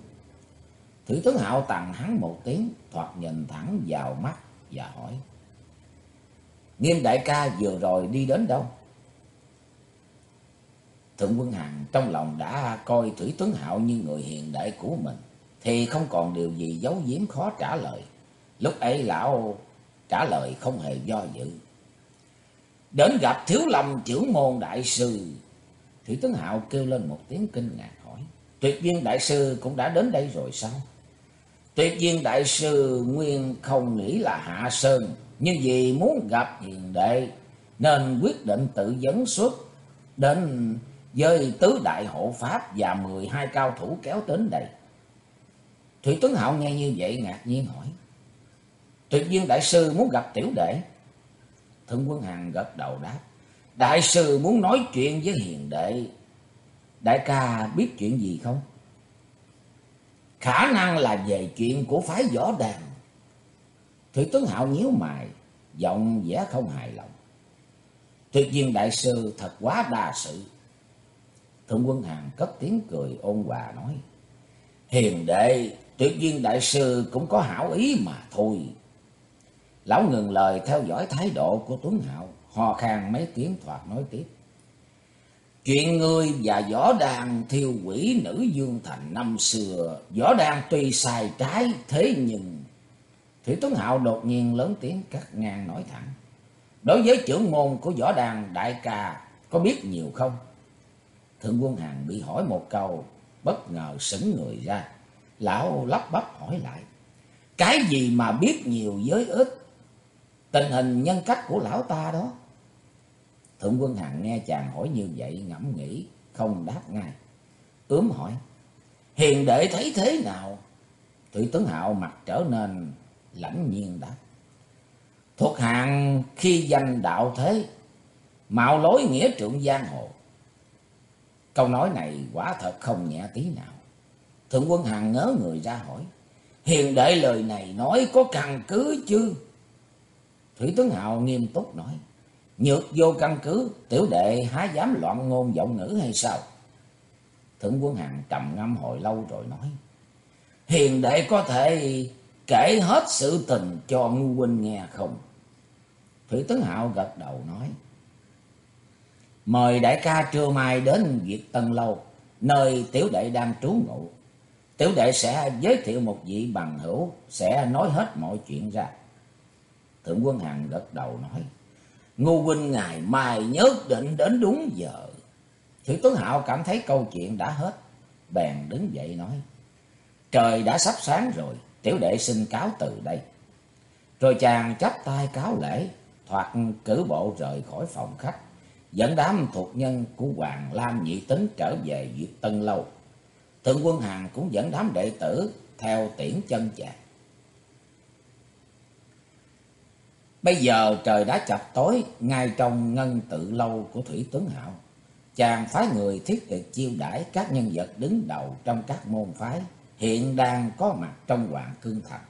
Thủy tướng hạo tặng hắn một tiếng thoạt nhìn thẳng vào mắt và hỏi. Nghiêm đại ca vừa rồi đi đến đâu? Thượng quân Hằng trong lòng đã coi Thủy Tuấn Hạo như người hiền đệ của mình, thì không còn điều gì giấu giếm khó trả lời. Lúc ấy lão trả lời không hề do dự. Đến gặp Thiếu Lâm trưởng môn đại sư. Thủy tấn Hạo kêu lên một tiếng kinh ngạc hỏi. Tuyệt viên đại sư cũng đã đến đây rồi sao? Tuyệt viên đại sư nguyên không nghĩ là hạ sơn. Nhưng vì muốn gặp hiền đệ nên quyết định tự dẫn xuất đến với tứ đại hộ pháp và mười hai cao thủ kéo đến đây. Thủy Tuấn Hạo nghe như vậy ngạc nhiên hỏi. Tuyệt viên đại sư muốn gặp tiểu đệ. Thượng quân Hằng gật đầu đáp. Đại sư muốn nói chuyện với hiền đệ. Đại ca biết chuyện gì không? Khả năng là về chuyện của phái võ đàn. Thủy tướng Hạo nhíu mày, giọng vẻ không hài lòng. Tuyệt nhiên đại sư thật quá đa sự. Thượng quân hàng cất tiếng cười ôn hòa nói. Hiền đệ, tuyệt nhiên đại sư cũng có hảo ý mà thôi. Lão ngừng lời theo dõi thái độ của Tuấn Hạo, hò khan mấy tiếng thoạt nói tiếp. Chuyện ngươi và võ đàn thiêu quỷ nữ dương thành năm xưa, võ đàn tuy sai trái thế nhưng... Thủy Tuấn Hạo đột nhiên lớn tiếng cắt ngang nói thẳng. Đối với trưởng môn của võ đàn đại ca, có biết nhiều không? Thượng quân Hằng bị hỏi một câu, bất ngờ sững người ra. Lão lắp bắp hỏi lại. Cái gì mà biết nhiều với ít? Tình hình nhân cách của lão ta đó. Thượng quân Hằng nghe chàng hỏi như vậy ngẫm nghĩ, không đáp ngay. Ướm hỏi. Hiền đệ thấy thế nào? Thủy tướng Hạo mặt trở nên lãnh nhiên đáp. Thuộc hạng khi danh đạo thế, mạo lối nghĩa trượng giang hồ. Câu nói này quả thật không nhẹ tí nào. Thượng quân Hằng ngớ người ra hỏi. Hiền đệ lời này nói có căn cứ chứ? Thủy tướng Hào nghiêm túc nói. Nhược vô căn cứ, tiểu đệ há dám loạn ngôn giọng ngữ hay sao? Thượng quân Hằng trầm ngâm hồi lâu rồi nói. Hiền đệ có thể kể hết sự tình cho ngu huynh nghe không? Thủy tướng Hạo gật đầu nói. Mời đại ca trưa mai đến Việt Tân Lâu, nơi tiểu đệ đang trú ngụ. Tiểu đệ sẽ giới thiệu một vị bằng hữu, sẽ nói hết mọi chuyện ra. Thượng quân Hằng gật đầu nói, Ngô huynh ngày mai nhất định đến đúng giờ. Thủy Tuấn Hạo cảm thấy câu chuyện đã hết, bèn đứng dậy nói, Trời đã sắp sáng rồi, tiểu đệ xin cáo từ đây. Rồi chàng chắp tay cáo lễ, thoạt cử bộ rời khỏi phòng khách dẫn đám thuộc nhân của Hoàng Lam Nhị Tính trở về Việt Tân Lâu. Thượng quân Hằng cũng dẫn đám đệ tử theo tiễn chân chàng. Bây giờ trời đã chập tối, ngay trong ngân tự lâu của Thủy Tướng Hạo. Chàng phái người thiết tiệc chiêu đãi các nhân vật đứng đầu trong các môn phái, hiện đang có mặt trong Hoàng Cương Thành.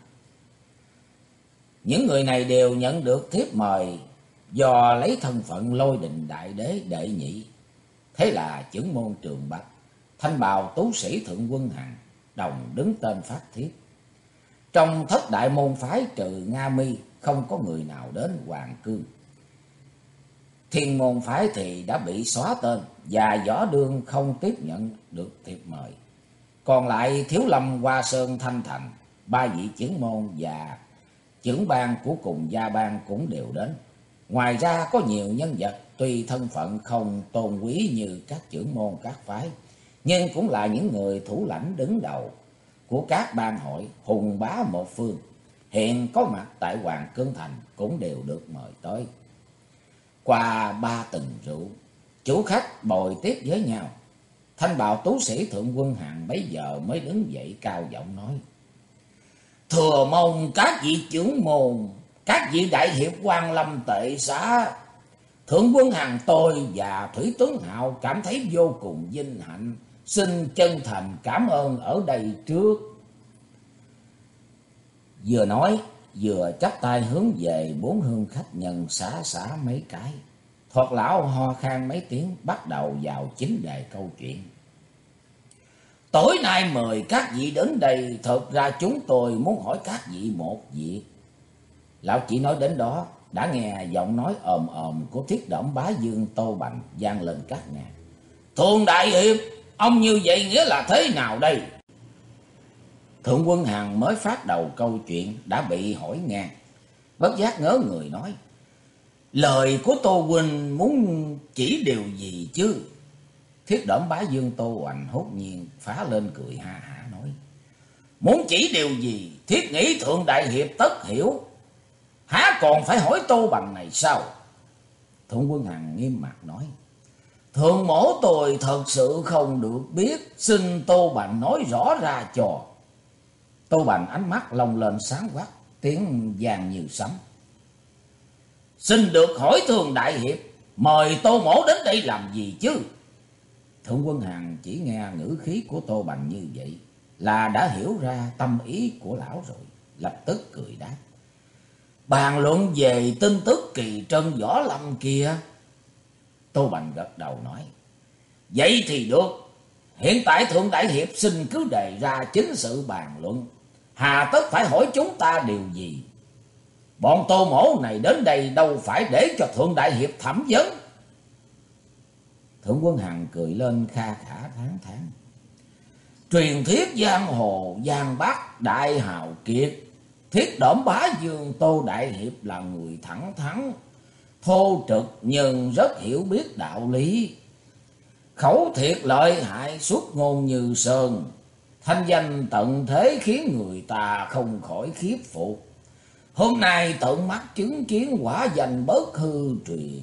Những người này đều nhận được thiếp mời do lấy thân phận lôi đình đại đế đệ nhị. Thế là chứng môn trường bạch, thanh bào tú sĩ thượng quân hằng, đồng đứng tên phát thiếp. Trong thất đại môn phái trừ Nga Mi không có người nào đến Hoàng Cương. Thiên môn phái thì đã bị xóa tên và võ đương không tiếp nhận được thiệp mời. Còn lại Thiếu Lâm Hoa Sơn Thanh Thành, ba vị trưởng môn và trưởng ban của cùng gia ban cũng đều đến. Ngoài ra có nhiều nhân vật tuy thân phận không tôn quý như các trưởng môn các phái, nhưng cũng là những người thủ lãnh đứng đầu của các ban hội hùng bá một phương, hiện có mặt tại Hoàng Cương Thành cũng đều được mời tới. Qua ba từng rượu, chủ khách bồi tiếp với nhau. Thanh bào tú sĩ thượng quân hạng bấy giờ mới đứng dậy cao giọng nói. Thừa mong các vị trưởng môn, các vị đại hiệp quan lâm tệ xã, thượng quân hằng tôi và thủy tướng hạo cảm thấy vô cùng vinh hạnh, xin chân thành cảm ơn ở đây trước. Vừa nói, vừa chắp tay hướng về bốn hương khách nhân xá xá mấy cái. Thoạt lão ho khan mấy tiếng bắt đầu vào chính đề câu chuyện. Tối nay mời các vị đến đây, thật ra chúng tôi muốn hỏi các vị một việc. Lão chỉ nói đến đó, đã nghe giọng nói ồm ồm của thiết động bá dương Tô Bành gian lên các nhà. Thường đại hiệp, ông như vậy nghĩa là thế nào đây? Thượng quân Hằng mới phát đầu câu chuyện đã bị hỏi ngang. Bất giác ngớ người nói. Lời của Tô Huynh muốn chỉ điều gì chứ? Thiết đẩm bá dương Tô Hoành hốt nhiên phá lên cười ha hả nói. Muốn chỉ điều gì? Thiết nghĩ Thượng Đại Hiệp tất hiểu. Há còn phải hỏi Tô Bằng này sao? Thượng quân Hằng nghiêm mặt nói. Thượng mổ tôi thật sự không được biết. Xin Tô Bằng nói rõ ra cho. Tô Bằng ánh mắt lồng lên sáng quắc, tiếng vàng như sấm. Xin được hỏi thường đại hiệp, mời Tô Mổ đến đây làm gì chứ? Thượng quân Hằng chỉ nghe ngữ khí của Tô Bằng như vậy là đã hiểu ra tâm ý của lão rồi, lập tức cười đáp. Bàn luận về tin tức kỳ trân võ lâm kia. Tô Bằng gật đầu nói. Vậy thì được. Hiện tại Thượng Đại Hiệp xin cứ đề ra chính sự bàn luận. Hà tất phải hỏi chúng ta điều gì? Bọn tô mổ này đến đây đâu phải để cho Thượng Đại Hiệp thẩm vấn. Thượng quân Hằng cười lên kha khả tháng tháng. Truyền thiết giang hồ, giang bắc, đại hào kiệt. Thiết đổm bá dương Tô Đại Hiệp là người thẳng thắn, thô trực nhưng rất hiểu biết đạo lý. Khẩu thiệt lợi hại suốt ngôn như sơn, thanh danh tận thế khiến người ta không khỏi khiếp phục. Hôm nay tận mắt chứng kiến quả danh bớt hư truyền.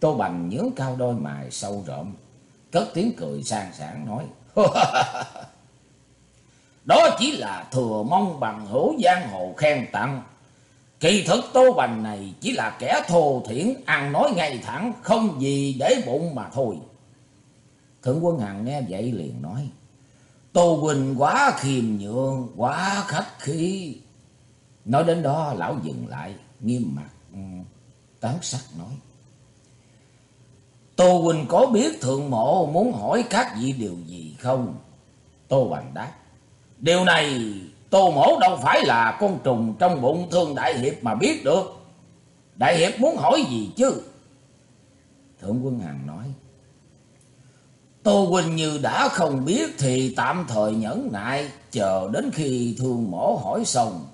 Tô Bành nhướng cao đôi mày sâu rộm, cất tiếng cười sang sảng nói. Đó chỉ là thừa mong bằng hữu giang hồ khen tặng. Kỳ thực Tô Bành này chỉ là kẻ thô thiển, ăn nói ngay thẳng, không gì để bụng mà thôi. Thượng quân Hằng nghe vậy liền nói. Tô Quỳnh quá khiêm nhượng, quá khách khí. Nói đến đó lão dừng lại, nghiêm mặt, ừ, tán sắc nói. Tô Quỳnh có biết thượng mộ muốn hỏi các vị điều gì không? Tô Hoành đáp. Điều này Tô mổ đâu phải là con trùng trong bụng thương đại hiệp mà biết được. Đại hiệp muốn hỏi gì chứ? Thượng quân Hằng nói. Tô Quỳnh như đã không biết thì tạm thời nhẫn nại chờ đến khi thương mổ hỏi xong.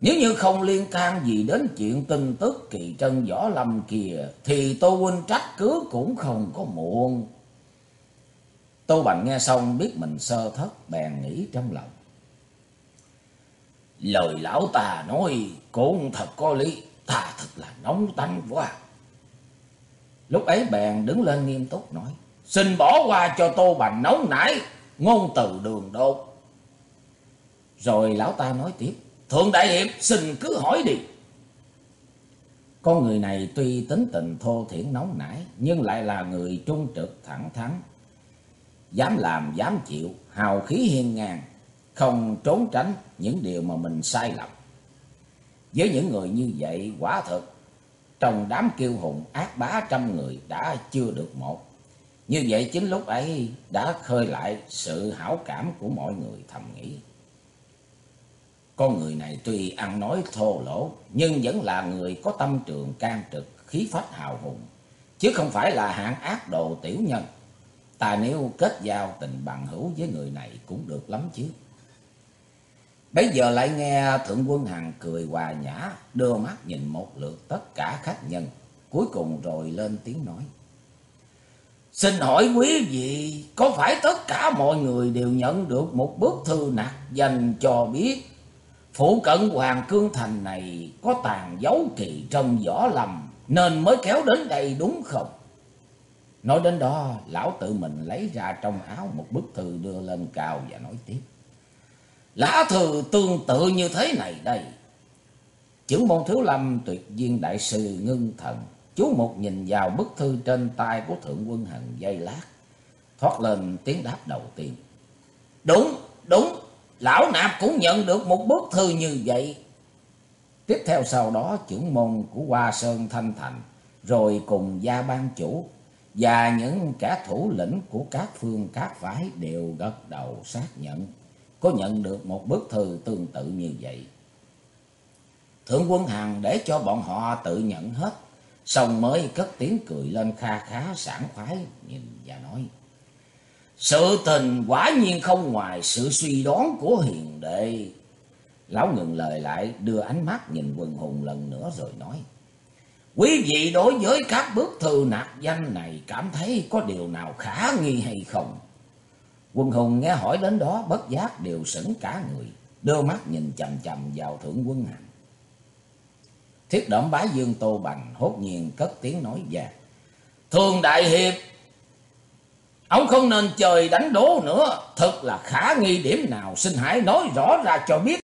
Nếu như không liên can gì đến chuyện tin tức kỳ trân võ lâm kìa thì Tô Quỳnh trách cứ cũng không có muộn. Tô Bành nghe xong biết mình sơ thất bèn nghĩ trong lòng. Lời lão tà nói cũng thật có lý, ta thật là nóng tánh quá. Lúc ấy bèn đứng lên nghiêm túc nói. Xin bỏ qua cho Tô Bành nóng nảy, ngôn từ đường đột. Rồi lão ta nói tiếp, Thượng Đại Hiệp xin cứ hỏi đi. Con người này tuy tính tình thô thiển nóng nảy, nhưng lại là người trung trực thẳng thắn, dám làm dám chịu, hào khí hiên ngang, không trốn tránh những điều mà mình sai lầm. Với những người như vậy quả thực trong đám kiêu hùng ác bá trăm người đã chưa được một. Như vậy chính lúc ấy đã khơi lại sự hảo cảm của mọi người thầm nghĩ. Con người này tuy ăn nói thô lỗ, nhưng vẫn là người có tâm trường can trực, khí phách hào hùng, chứ không phải là hạng ác đồ tiểu nhân. Ta nếu kết giao tình bằng hữu với người này cũng được lắm chứ. Bây giờ lại nghe Thượng Quân Hằng cười hòa nhã, đưa mắt nhìn một lượt tất cả khách nhân, cuối cùng rồi lên tiếng nói. Xin hỏi quý vị, có phải tất cả mọi người đều nhận được một bức thư nặc dành cho biết Phụ cận Hoàng Cương Thành này có tàn dấu kỳ trân võ lầm nên mới kéo đến đây đúng không? Nói đến đó, lão tự mình lấy ra trong áo một bức thư đưa lên cao và nói tiếp. Lá thư tương tự như thế này đây. chữ môn thiếu lâm tuyệt viên đại sư ngưng thần. Chú một nhìn vào bức thư trên tay của thượng quân hằng dây lát. Thoát lên tiếng đáp đầu tiên. Đúng, đúng, lão nạp cũng nhận được một bức thư như vậy. Tiếp theo sau đó trưởng môn của Hoa Sơn Thanh Thành, rồi cùng gia ban chủ và những kẻ thủ lĩnh của các phương các phái đều gật đầu xác nhận có nhận được một bức thư tương tự như vậy. Thượng quân Hằng để cho bọn họ tự nhận hết, xong mới cất tiếng cười lên kha khá sảng khoái nhìn và nói. Sự tình quả nhiên không ngoài sự suy đoán của hiền đệ. Lão ngừng lời lại đưa ánh mắt nhìn quần hùng lần nữa rồi nói. Quý vị đối với các bức thư nạc danh này cảm thấy có điều nào khả nghi hay không? Quân hùng nghe hỏi đến đó bất giác đều sững cả người, đưa mắt nhìn chầm chầm vào thượng quân hằng. Thiết động bá dương tô bằng hốt nhiên cất tiếng nói ra. Thường đại hiệp, ông không nên chơi đánh đố nữa, thật là khả nghi điểm nào, xin hãy nói rõ ra cho biết